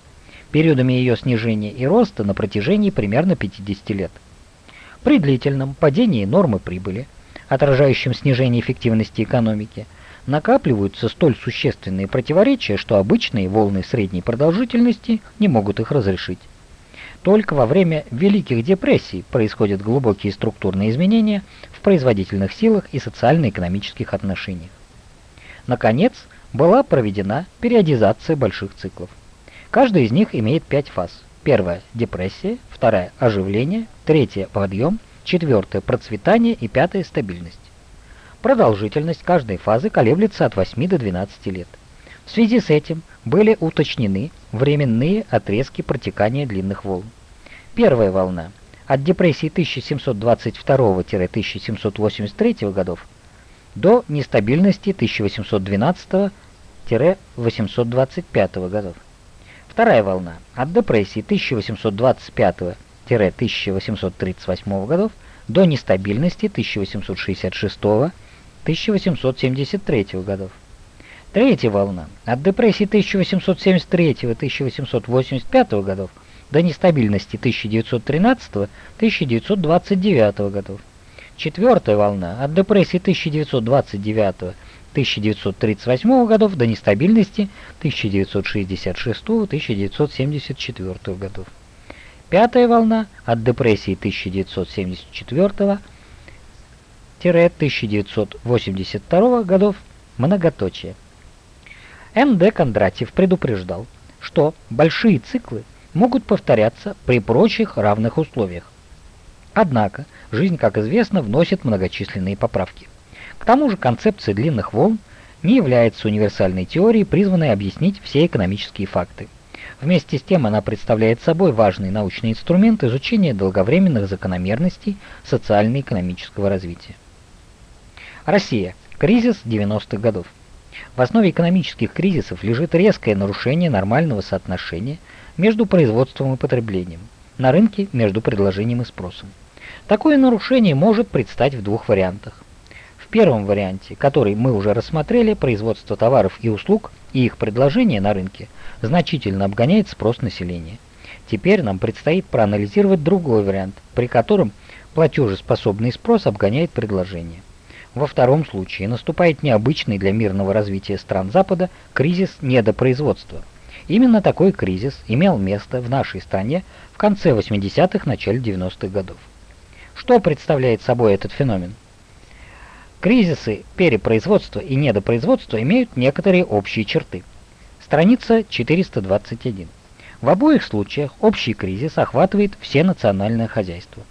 A: периодами ее снижения и роста на протяжении примерно 50 лет. При длительном падении нормы прибыли – отражающим снижение эффективности экономики, накапливаются столь существенные противоречия, что обычные волны средней продолжительности не могут их разрешить. Только во время Великих депрессий происходят глубокие структурные изменения в производительных силах и социально-экономических отношениях. Наконец, была проведена периодизация больших циклов. Каждый из них имеет пять фаз. Первая – депрессия, вторая – оживление, третья – подъем, четвертое – процветание и пятое – стабильность. Продолжительность каждой фазы колеблется от 8 до 12 лет. В связи с этим были уточнены временные отрезки протекания длинных волн. Первая волна от депрессии 1722-1783 годов до нестабильности 1812-825 годов. Вторая волна от депрессии 1825 1838 годов до нестабильности 1866-1873 годов. Третья волна от депрессии 1873-1885 годов до нестабильности 1913-1929 годов. Четвертая волна от депрессии 1929-1938 годов до нестабильности 1966-1974 годов. Пятая волна от депрессии 1974-1982 годов многоточие. М.Д. Кондратьев предупреждал, что большие циклы могут повторяться при прочих равных условиях. Однако, жизнь, как известно, вносит многочисленные поправки. К тому же концепция длинных волн не является универсальной теорией, призванной объяснить все экономические факты. Вместе с тем она представляет собой важный научный инструмент изучения долговременных закономерностей социально-экономического развития. Россия. Кризис 90-х годов. В основе экономических кризисов лежит резкое нарушение нормального соотношения между производством и потреблением, на рынке между предложением и спросом. Такое нарушение может предстать в двух вариантах. В первом варианте, который мы уже рассмотрели, производство товаров и услуг и их предложение на рынке значительно обгоняет спрос населения. Теперь нам предстоит проанализировать другой вариант, при котором платежеспособный спрос обгоняет предложение. Во втором случае наступает необычный для мирного развития стран Запада кризис недопроизводства. Именно такой кризис имел место в нашей стране в конце 80-х, начале 90-х годов. Что представляет собой этот феномен? Кризисы перепроизводства и недопроизводства имеют некоторые общие черты. Страница 421. В обоих случаях общий кризис охватывает все национальное хозяйство.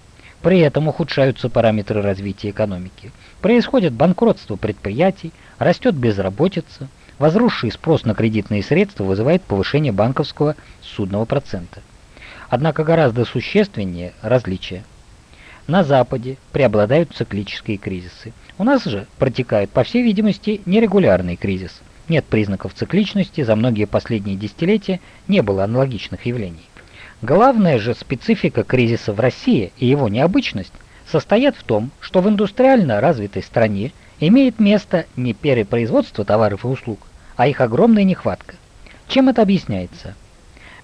A: При этом ухудшаются параметры развития экономики. Происходит банкротство предприятий, растет безработица, возросший спрос на кредитные средства вызывает повышение банковского судного процента. Однако гораздо существеннее различия. На Западе преобладают циклические кризисы. У нас же протекает, по всей видимости, нерегулярный кризис. Нет признаков цикличности, за многие последние десятилетия не было аналогичных явлений. Главная же специфика кризиса в России и его необычность состоят в том, что в индустриально развитой стране имеет место не перепроизводство товаров и услуг, а их огромная нехватка. Чем это объясняется?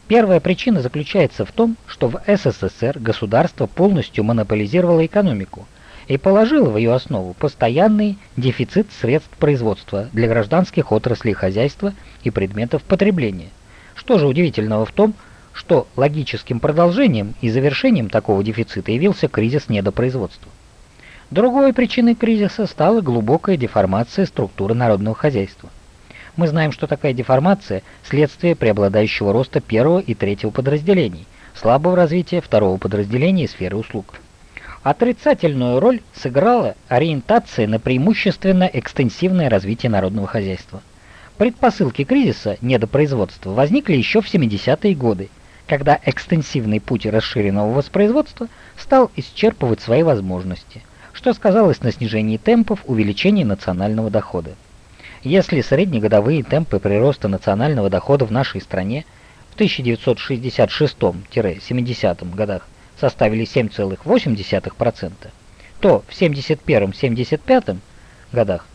A: Первая причина заключается в том, что в СССР государство полностью монополизировало экономику и положило в ее основу постоянный дефицит средств производства для гражданских отраслей хозяйства и предметов потребления. Что же удивительного в том, что логическим продолжением и завершением такого дефицита явился кризис недопроизводства. Другой причиной кризиса стала глубокая деформация структуры народного хозяйства. Мы знаем, что такая деформация – следствие преобладающего роста первого и третьего подразделений, слабого развития второго подразделения и сферы услуг. Отрицательную роль сыграла ориентация на преимущественно экстенсивное развитие народного хозяйства. Предпосылки кризиса недопроизводства возникли еще в 70-е годы, когда экстенсивный путь расширенного воспроизводства стал исчерпывать свои возможности, что сказалось на снижении темпов увеличения национального дохода. Если среднегодовые темпы прироста национального дохода в нашей стране в 1966-70 годах составили 7,8%, то в 71-75 годах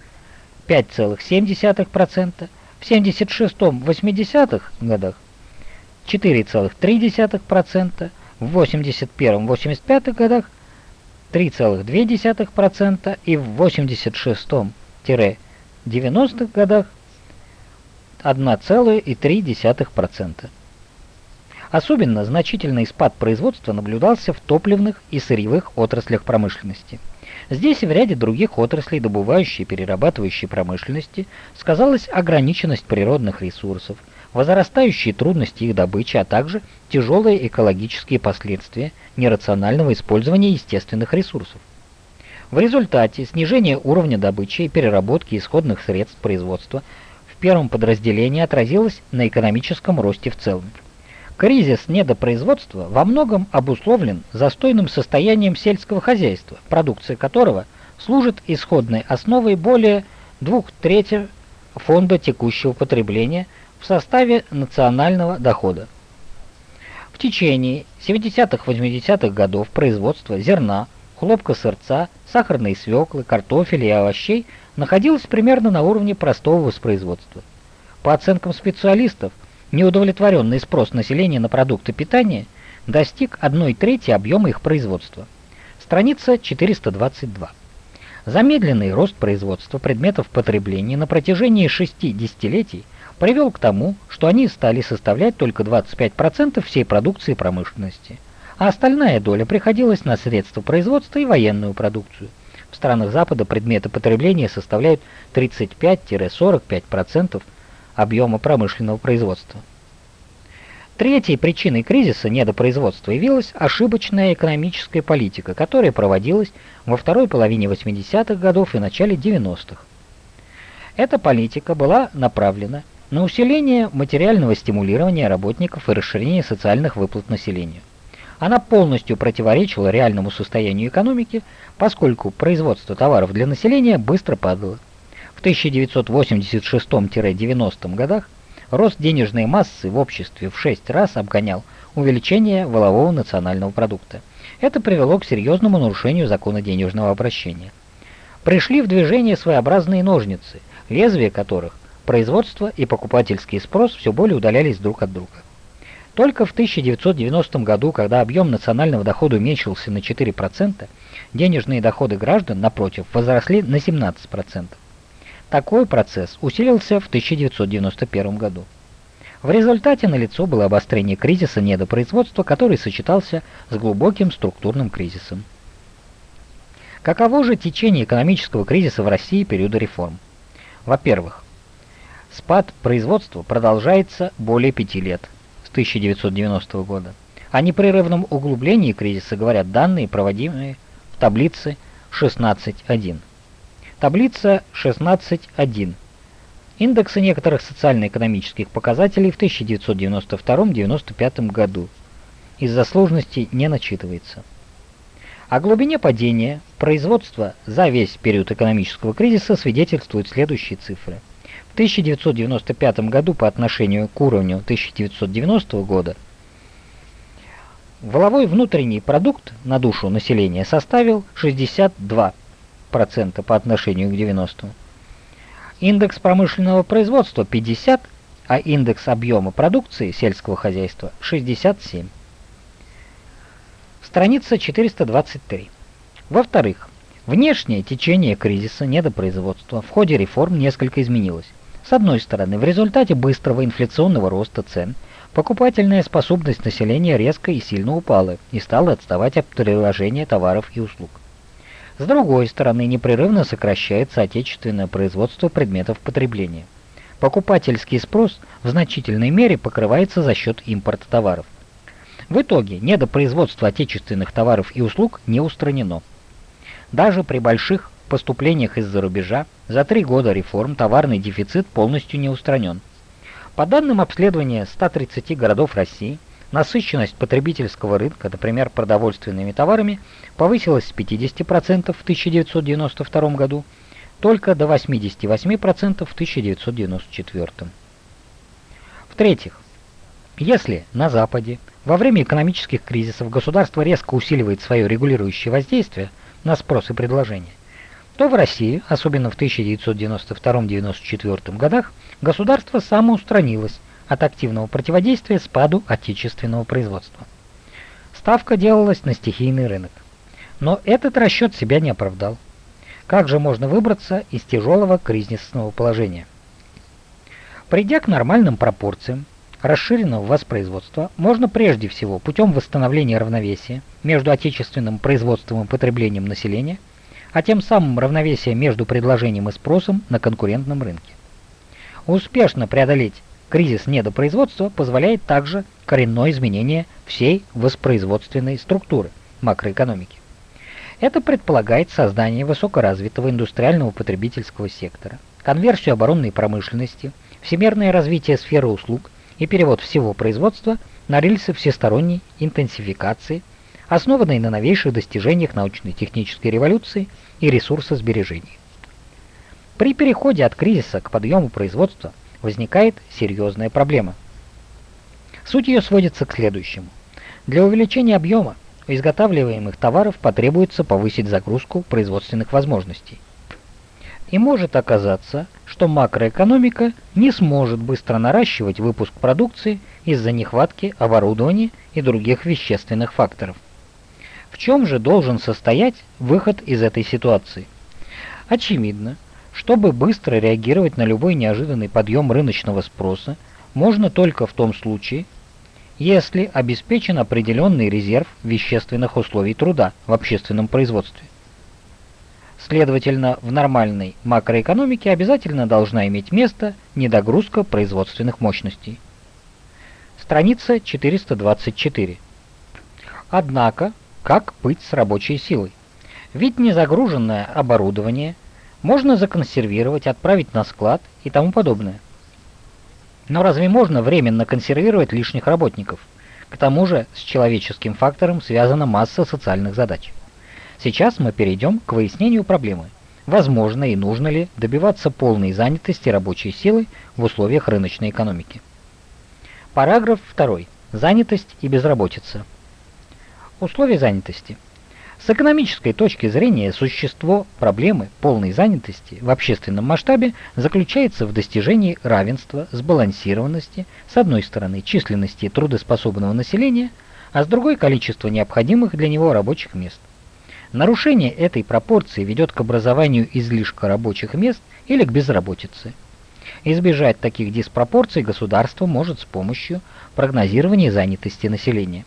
A: 5,7%, в 76-80 годах 4,3%, в 81-85 годах 3,2% и в 86-90 90-х годах 1,3%. Особенно значительный спад производства наблюдался в топливных и сырьевых отраслях промышленности. Здесь и в ряде других отраслей добывающей и перерабатывающей промышленности сказалась ограниченность природных ресурсов, возрастающие трудности их добычи, а также тяжелые экологические последствия нерационального использования естественных ресурсов. В результате снижение уровня добычи и переработки исходных средств производства в первом подразделении отразилось на экономическом росте в целом. Кризис недопроизводства во многом обусловлен застойным состоянием сельского хозяйства, продукция которого служит исходной основой более двух третей фонда текущего потребления в составе национального дохода. В течение 70-80-х годов производство зерна, хлопка сырца, сахарной свеклы, картофеля и овощей находилась примерно на уровне простого воспроизводства. По оценкам специалистов, неудовлетворенный спрос населения на продукты питания достиг 1 трети объема их производства. Страница 422. Замедленный рост производства предметов потребления на протяжении шести десятилетий привел к тому, что они стали составлять только 25% всей продукции промышленности – а остальная доля приходилась на средства производства и военную продукцию. В странах Запада предметы потребления составляют 35-45% объема промышленного производства. Третьей причиной кризиса недопроизводства явилась ошибочная экономическая политика, которая проводилась во второй половине 80-х годов и начале 90-х. Эта политика была направлена на усиление материального стимулирования работников и расширение социальных выплат населению. Она полностью противоречила реальному состоянию экономики, поскольку производство товаров для населения быстро падало. В 1986-90 годах рост денежной массы в обществе в 6 раз обгонял увеличение валового национального продукта. Это привело к серьезному нарушению закона денежного обращения. Пришли в движение своеобразные ножницы, лезвия которых производство и покупательский спрос все более удалялись друг от друга. Только в 1990 году, когда объем национального дохода уменьшился на 4%, денежные доходы граждан, напротив, возросли на 17%. Такой процесс усилился в 1991 году. В результате налицо было обострение кризиса недопроизводства, который сочетался с глубоким структурным кризисом. Каково же течение экономического кризиса в России периода реформ? Во-первых, спад производства продолжается более пяти лет, с 1990 года. О непрерывном углублении кризиса говорят данные, проводимые в таблице 16.1. Таблица 16.1. Индексы некоторых социально-экономических показателей в 1992-1995 году. Из-за сложностей не начитывается. О глубине падения производства за весь период экономического кризиса свидетельствуют следующие цифры. В 1995 году по отношению к уровню 1990 года Воловой внутренний продукт на душу населения составил 62 процента по отношению к 90. Индекс промышленного производства 50, а индекс объема продукции сельского хозяйства 67. Страница 423. Во-вторых, внешнее течение кризиса недопроизводства в ходе реформ несколько изменилось. С одной стороны, в результате быстрого инфляционного роста цен покупательная способность населения резко и сильно упала и стала отставать от приложения товаров и услуг. С другой стороны, непрерывно сокращается отечественное производство предметов потребления. Покупательский спрос в значительной мере покрывается за счет импорта товаров. В итоге недопроизводство отечественных товаров и услуг не устранено. Даже при больших поступлениях из-за рубежа за три года реформ товарный дефицит полностью не устранен. По данным обследования 130 городов России, Насыщенность потребительского рынка, например, продовольственными товарами, повысилась с 50% в 1992 году только до 88% в 1994. В-третьих, если на Западе во время экономических кризисов государство резко усиливает свое регулирующее воздействие на спрос и предложение, то в России, особенно в 1992-1994 годах, государство самоустранилось от активного противодействия спаду отечественного производства. Ставка делалась на стихийный рынок. Но этот расчет себя не оправдал. Как же можно выбраться из тяжелого кризисного положения? Придя к нормальным пропорциям расширенного воспроизводства, можно прежде всего путем восстановления равновесия между отечественным производством и потреблением населения, а тем самым равновесия между предложением и спросом на конкурентном рынке. Успешно преодолеть Кризис недопроизводства позволяет также коренное изменение всей воспроизводственной структуры макроэкономики. Это предполагает создание высокоразвитого индустриального потребительского сектора, конверсию оборонной промышленности, всемирное развитие сферы услуг и перевод всего производства на рельсы всесторонней интенсификации, основанной на новейших достижениях научно-технической революции и ресурсосбережения. При переходе от кризиса к подъему производства – возникает серьезная проблема. Суть ее сводится к следующему. Для увеличения объема изготавливаемых товаров потребуется повысить загрузку производственных возможностей. И может оказаться, что макроэкономика не сможет быстро наращивать выпуск продукции из-за нехватки оборудования и других вещественных факторов. В чем же должен состоять выход из этой ситуации? Очевидно, чтобы быстро реагировать на любой неожиданный подъем рыночного спроса, можно только в том случае, если обеспечен определенный резерв вещественных условий труда в общественном производстве. Следовательно, в нормальной макроэкономике обязательно должна иметь место недогрузка производственных мощностей. Страница 424. Однако, как быть с рабочей силой? Ведь незагруженное оборудование – можно законсервировать, отправить на склад и тому подобное. Но разве можно временно консервировать лишних работников? К тому же с человеческим фактором связана масса социальных задач. Сейчас мы перейдем к выяснению проблемы. Возможно и нужно ли добиваться полной занятости рабочей силы в условиях рыночной экономики. Параграф 2. Занятость и безработица. Условия занятости. С экономической точки зрения существо проблемы полной занятости в общественном масштабе заключается в достижении равенства, сбалансированности, с одной стороны, численности трудоспособного населения, а с другой – количества необходимых для него рабочих мест. Нарушение этой пропорции ведет к образованию излишка рабочих мест или к безработице. Избежать таких диспропорций государство может с помощью прогнозирования занятости населения.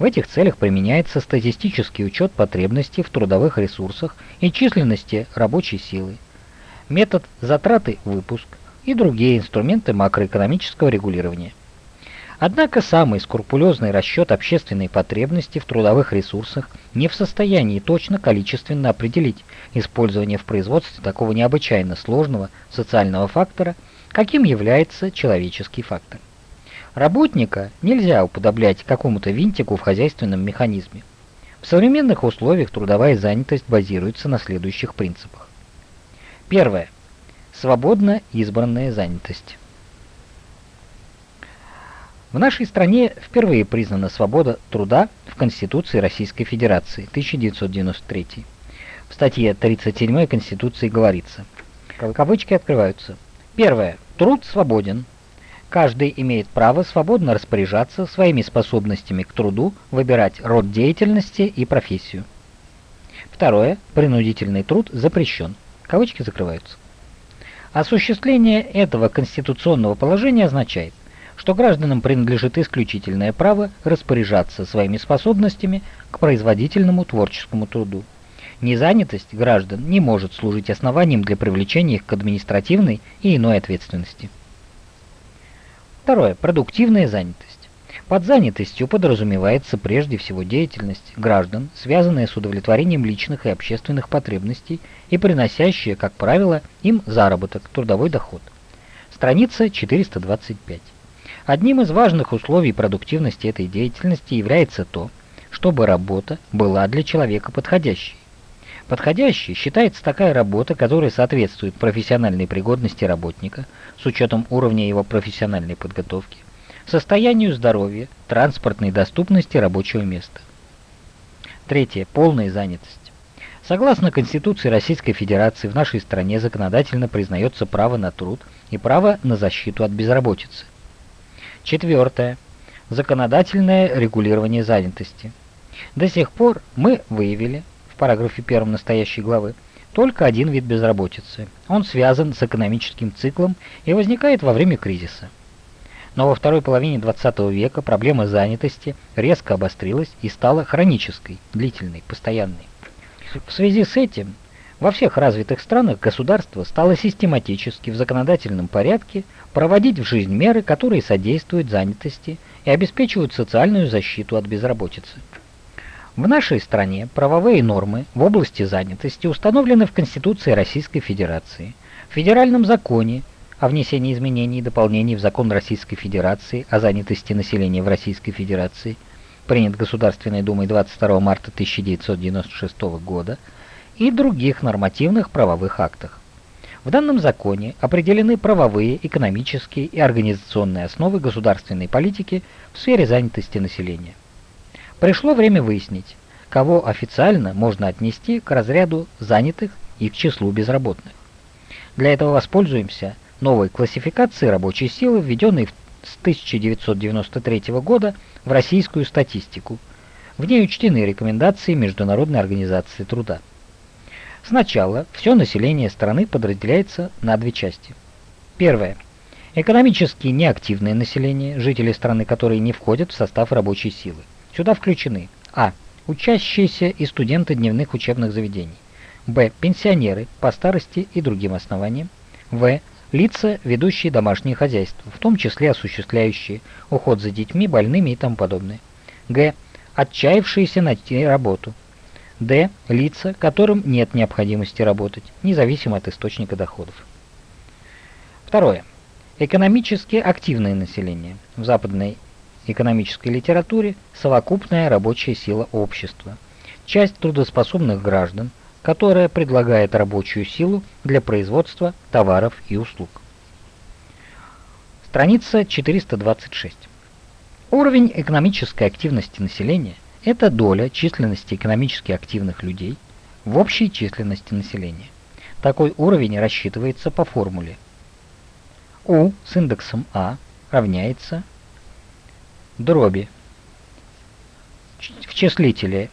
A: В этих целях применяется статистический учет потребностей в трудовых ресурсах и численности рабочей силы, метод затраты-выпуск и другие инструменты макроэкономического регулирования. Однако самый скрупулезный расчет общественной потребности в трудовых ресурсах не в состоянии точно количественно определить использование в производстве такого необычайно сложного социального фактора, каким является человеческий фактор. Работника нельзя уподоблять какому-то винтику в хозяйственном механизме. В современных условиях трудовая занятость базируется на следующих принципах. Первое. Свободно избранная занятость. В нашей стране впервые признана свобода труда в Конституции Российской Федерации 1993. В статье 37 Конституции говорится, кавычки открываются. Первое. Труд свободен, Каждый имеет право свободно распоряжаться своими способностями к труду, выбирать род деятельности и профессию. Второе. Принудительный труд запрещен. Кавычки закрываются. Осуществление этого конституционного положения означает, что гражданам принадлежит исключительное право распоряжаться своими способностями к производительному творческому труду. Незанятость граждан не может служить основанием для привлечения их к административной и иной ответственности. Второе. Продуктивная занятость. Под занятостью подразумевается прежде всего деятельность граждан, связанная с удовлетворением личных и общественных потребностей и приносящая, как правило, им заработок, трудовой доход. Страница 425. Одним из важных условий продуктивности этой деятельности является то, чтобы работа была для человека подходящей. Подходящей считается такая работа, которая соответствует профессиональной пригодности работника с учетом уровня его профессиональной подготовки, состоянию здоровья, транспортной доступности рабочего места. Третье. Полная занятость. Согласно Конституции Российской Федерации в нашей стране законодательно признается право на труд и право на защиту от безработицы. Четвертое. Законодательное регулирование занятости. До сих пор мы выявили, параграфе 1 настоящей главы, только один вид безработицы. Он связан с экономическим циклом и возникает во время кризиса. Но во второй половине 20 века проблема занятости резко обострилась и стала хронической, длительной, постоянной. В связи с этим во всех развитых странах государство стало систематически в законодательном порядке проводить в жизнь меры, которые содействуют занятости и обеспечивают социальную защиту от безработицы. В нашей стране правовые нормы в области занятости установлены в Конституции Российской Федерации, в Федеральном законе о внесении изменений и дополнений в Закон Российской Федерации о занятости населения в Российской Федерации, принят Государственной Думой 22 марта 1996 года, и других нормативных правовых актах. В данном законе определены правовые, экономические и организационные основы государственной политики в сфере занятости населения. Пришло время выяснить, кого официально можно отнести к разряду занятых и к числу безработных. Для этого воспользуемся новой классификацией рабочей силы, введенной с 1993 года в российскую статистику. В ней учтены рекомендации Международной организации труда. Сначала все население страны подразделяется на две части. Первое. Экономически неактивное население, жители страны, которые не входят в состав рабочей силы. Сюда включены а. Учащиеся и студенты дневных учебных заведений. б. Пенсионеры по старости и другим основаниям. в. Лица, ведущие домашние хозяйства, в том числе осуществляющие уход за детьми, больными и тому подобное. г. Отчаявшиеся найти работу. д. Лица, которым нет необходимости работать, независимо от источника доходов. Второе. Экономически активное население. В западной экономической литературе совокупная рабочая сила общества. Часть трудоспособных граждан, которая предлагает рабочую силу для производства товаров и услуг. Страница 426. Уровень экономической активности населения – это доля численности экономически активных людей в общей численности населения. Такой уровень рассчитывается по формуле U с индексом А равняется дроби в числителе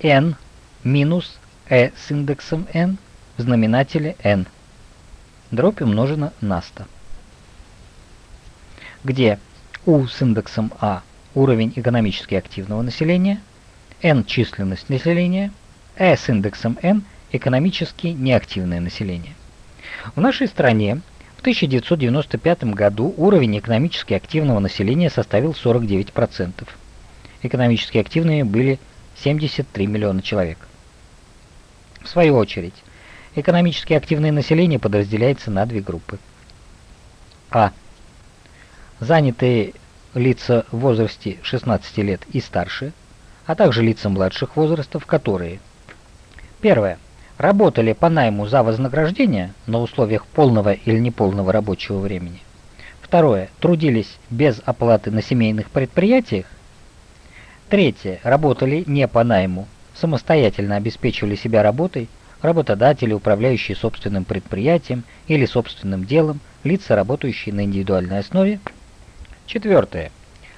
A: n минус e с индексом n в знаменателе n. Дробь умножена на 100 где U с индексом А уровень экономически активного населения, N численность населения, E с индексом N экономически неактивное население. В нашей стране 1995 году уровень экономически активного населения составил 49%. Экономически активными были 73 миллиона человек. В свою очередь, экономически активное население подразделяется на две группы. А занятые лица в возрасте 16 лет и старше, а также лица младших возрастов, которые Первое. Работали по найму за вознаграждение на условиях полного или неполного рабочего времени. Второе. Трудились без оплаты на семейных предприятиях. Третье. Работали не по найму, самостоятельно обеспечивали себя работой, работодатели, управляющие собственным предприятием или собственным делом, лица, работающие на индивидуальной основе, Четвертое.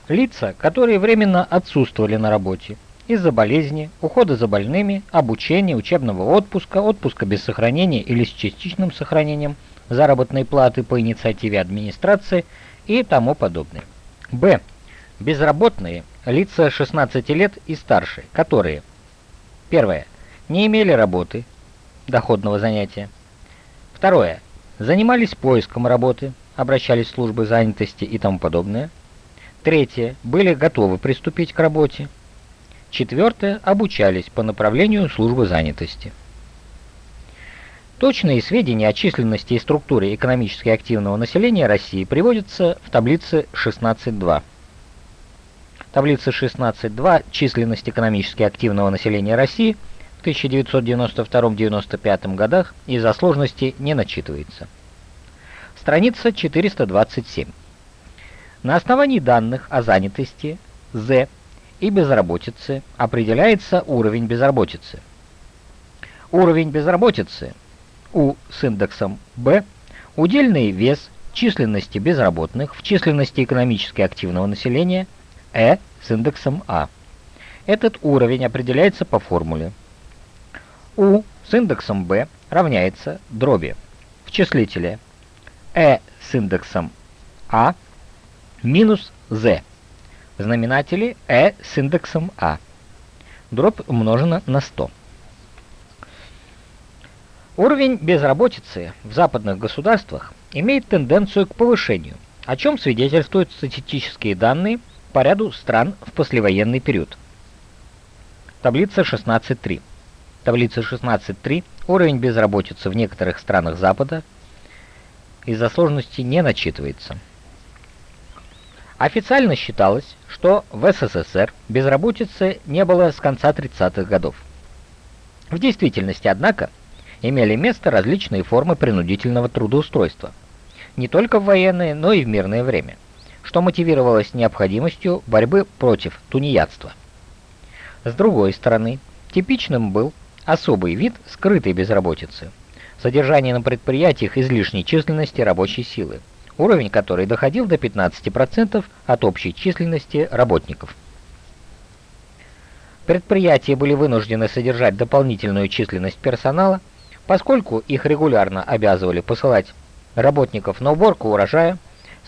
A: Лица, которые временно отсутствовали на работе из-за болезни, ухода за больными, обучения, учебного отпуска, отпуска без сохранения или с частичным сохранением, заработной платы по инициативе администрации и тому подобное. Б. Безработные лица 16 лет и старше, которые Первое. Не имели работы, доходного занятия. Второе. Занимались поиском работы, обращались в службы занятости и тому подобное. Третье. Были готовы приступить к работе. Четвертое. Обучались по направлению службы занятости. Точные сведения о численности и структуре экономически активного населения России приводятся в таблице 16.2. Таблица 16.2 «Численность экономически активного населения России» в 1992-1995 годах из-за сложности не начитывается. Страница 427. На основании данных о занятости З и безработице определяется уровень безработицы. Уровень безработицы У с индексом Б удельный вес численности безработных в численности экономически активного населения Э с индексом А. Этот уровень определяется по формуле У с индексом B равняется дроби в числителе e с индексом А минус Z в знаменателе e с индексом А. Дробь умножена на 100. Уровень безработицы в западных государствах имеет тенденцию к повышению, о чем свидетельствуют статистические данные по ряду стран в послевоенный период. Таблица 16.3. Таблица 16.3. Уровень безработицы в некоторых странах Запада из-за сложности не начитывается. Официально считалось, что в СССР безработицы не было с конца 30-х годов. В действительности, однако, имели место различные формы принудительного трудоустройства, не только в военное, но и в мирное время, что мотивировалось необходимостью борьбы против тунеядства. С другой стороны, типичным был особый вид скрытой безработицы – содержание на предприятиях излишней численности рабочей силы, уровень которой доходил до 15% от общей численности работников. Предприятия были вынуждены содержать дополнительную численность персонала, поскольку их регулярно обязывали посылать работников на уборку урожая,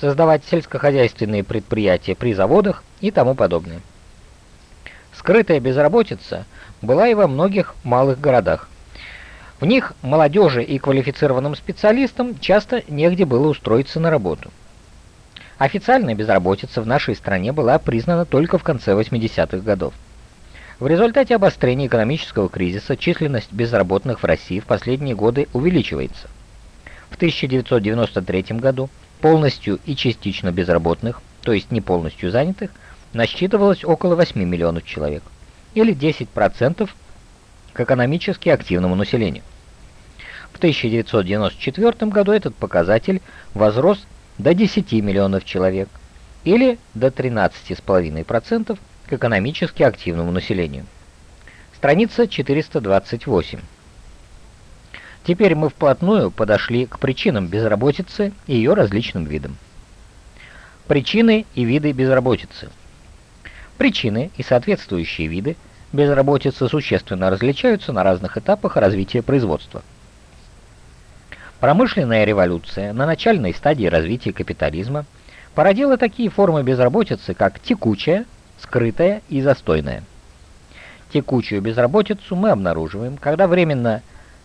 A: создавать сельскохозяйственные предприятия при заводах и тому подобное. Скрытая безработица была и во многих малых городах, в них молодежи и квалифицированным специалистам часто негде было устроиться на работу. Официальная безработица в нашей стране была признана только в конце 80-х годов. В результате обострения экономического кризиса численность безработных в России в последние годы увеличивается. В 1993 году полностью и частично безработных, то есть не полностью занятых, насчитывалось около 8 миллионов человек, или 10% к экономически активному населению. В 1994 году этот показатель возрос до 10 миллионов человек, или до 13,5% к экономически активному населению. Страница 428. Теперь мы вплотную подошли к причинам безработицы и ее различным видам. Причины и виды безработицы. Причины и соответствующие виды безработицы существенно различаются на разных этапах развития производства. Промышленная революция на начальной стадии развития капитализма породила такие формы безработицы, как текучая, скрытая и застойная. Текучую безработицу мы обнаруживаем, когда временно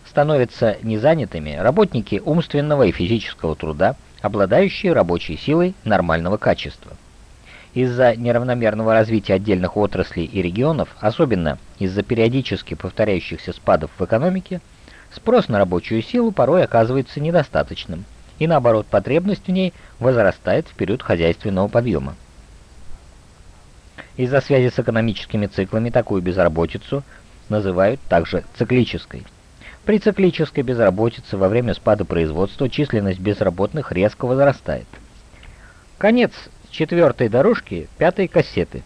A: становятся незанятыми работники умственного и физического труда, обладающие рабочей силой нормального качества. Из-за неравномерного развития отдельных отраслей и регионов, особенно из-за периодически повторяющихся спадов в экономике, спрос на рабочую силу порой оказывается недостаточным, и наоборот потребность в ней возрастает в период хозяйственного подъема. Из-за связи с экономическими циклами такую безработицу называют также циклической. При циклической безработице во время спада производства численность безработных резко возрастает. Конец четвертой дорожки пятой кассеты.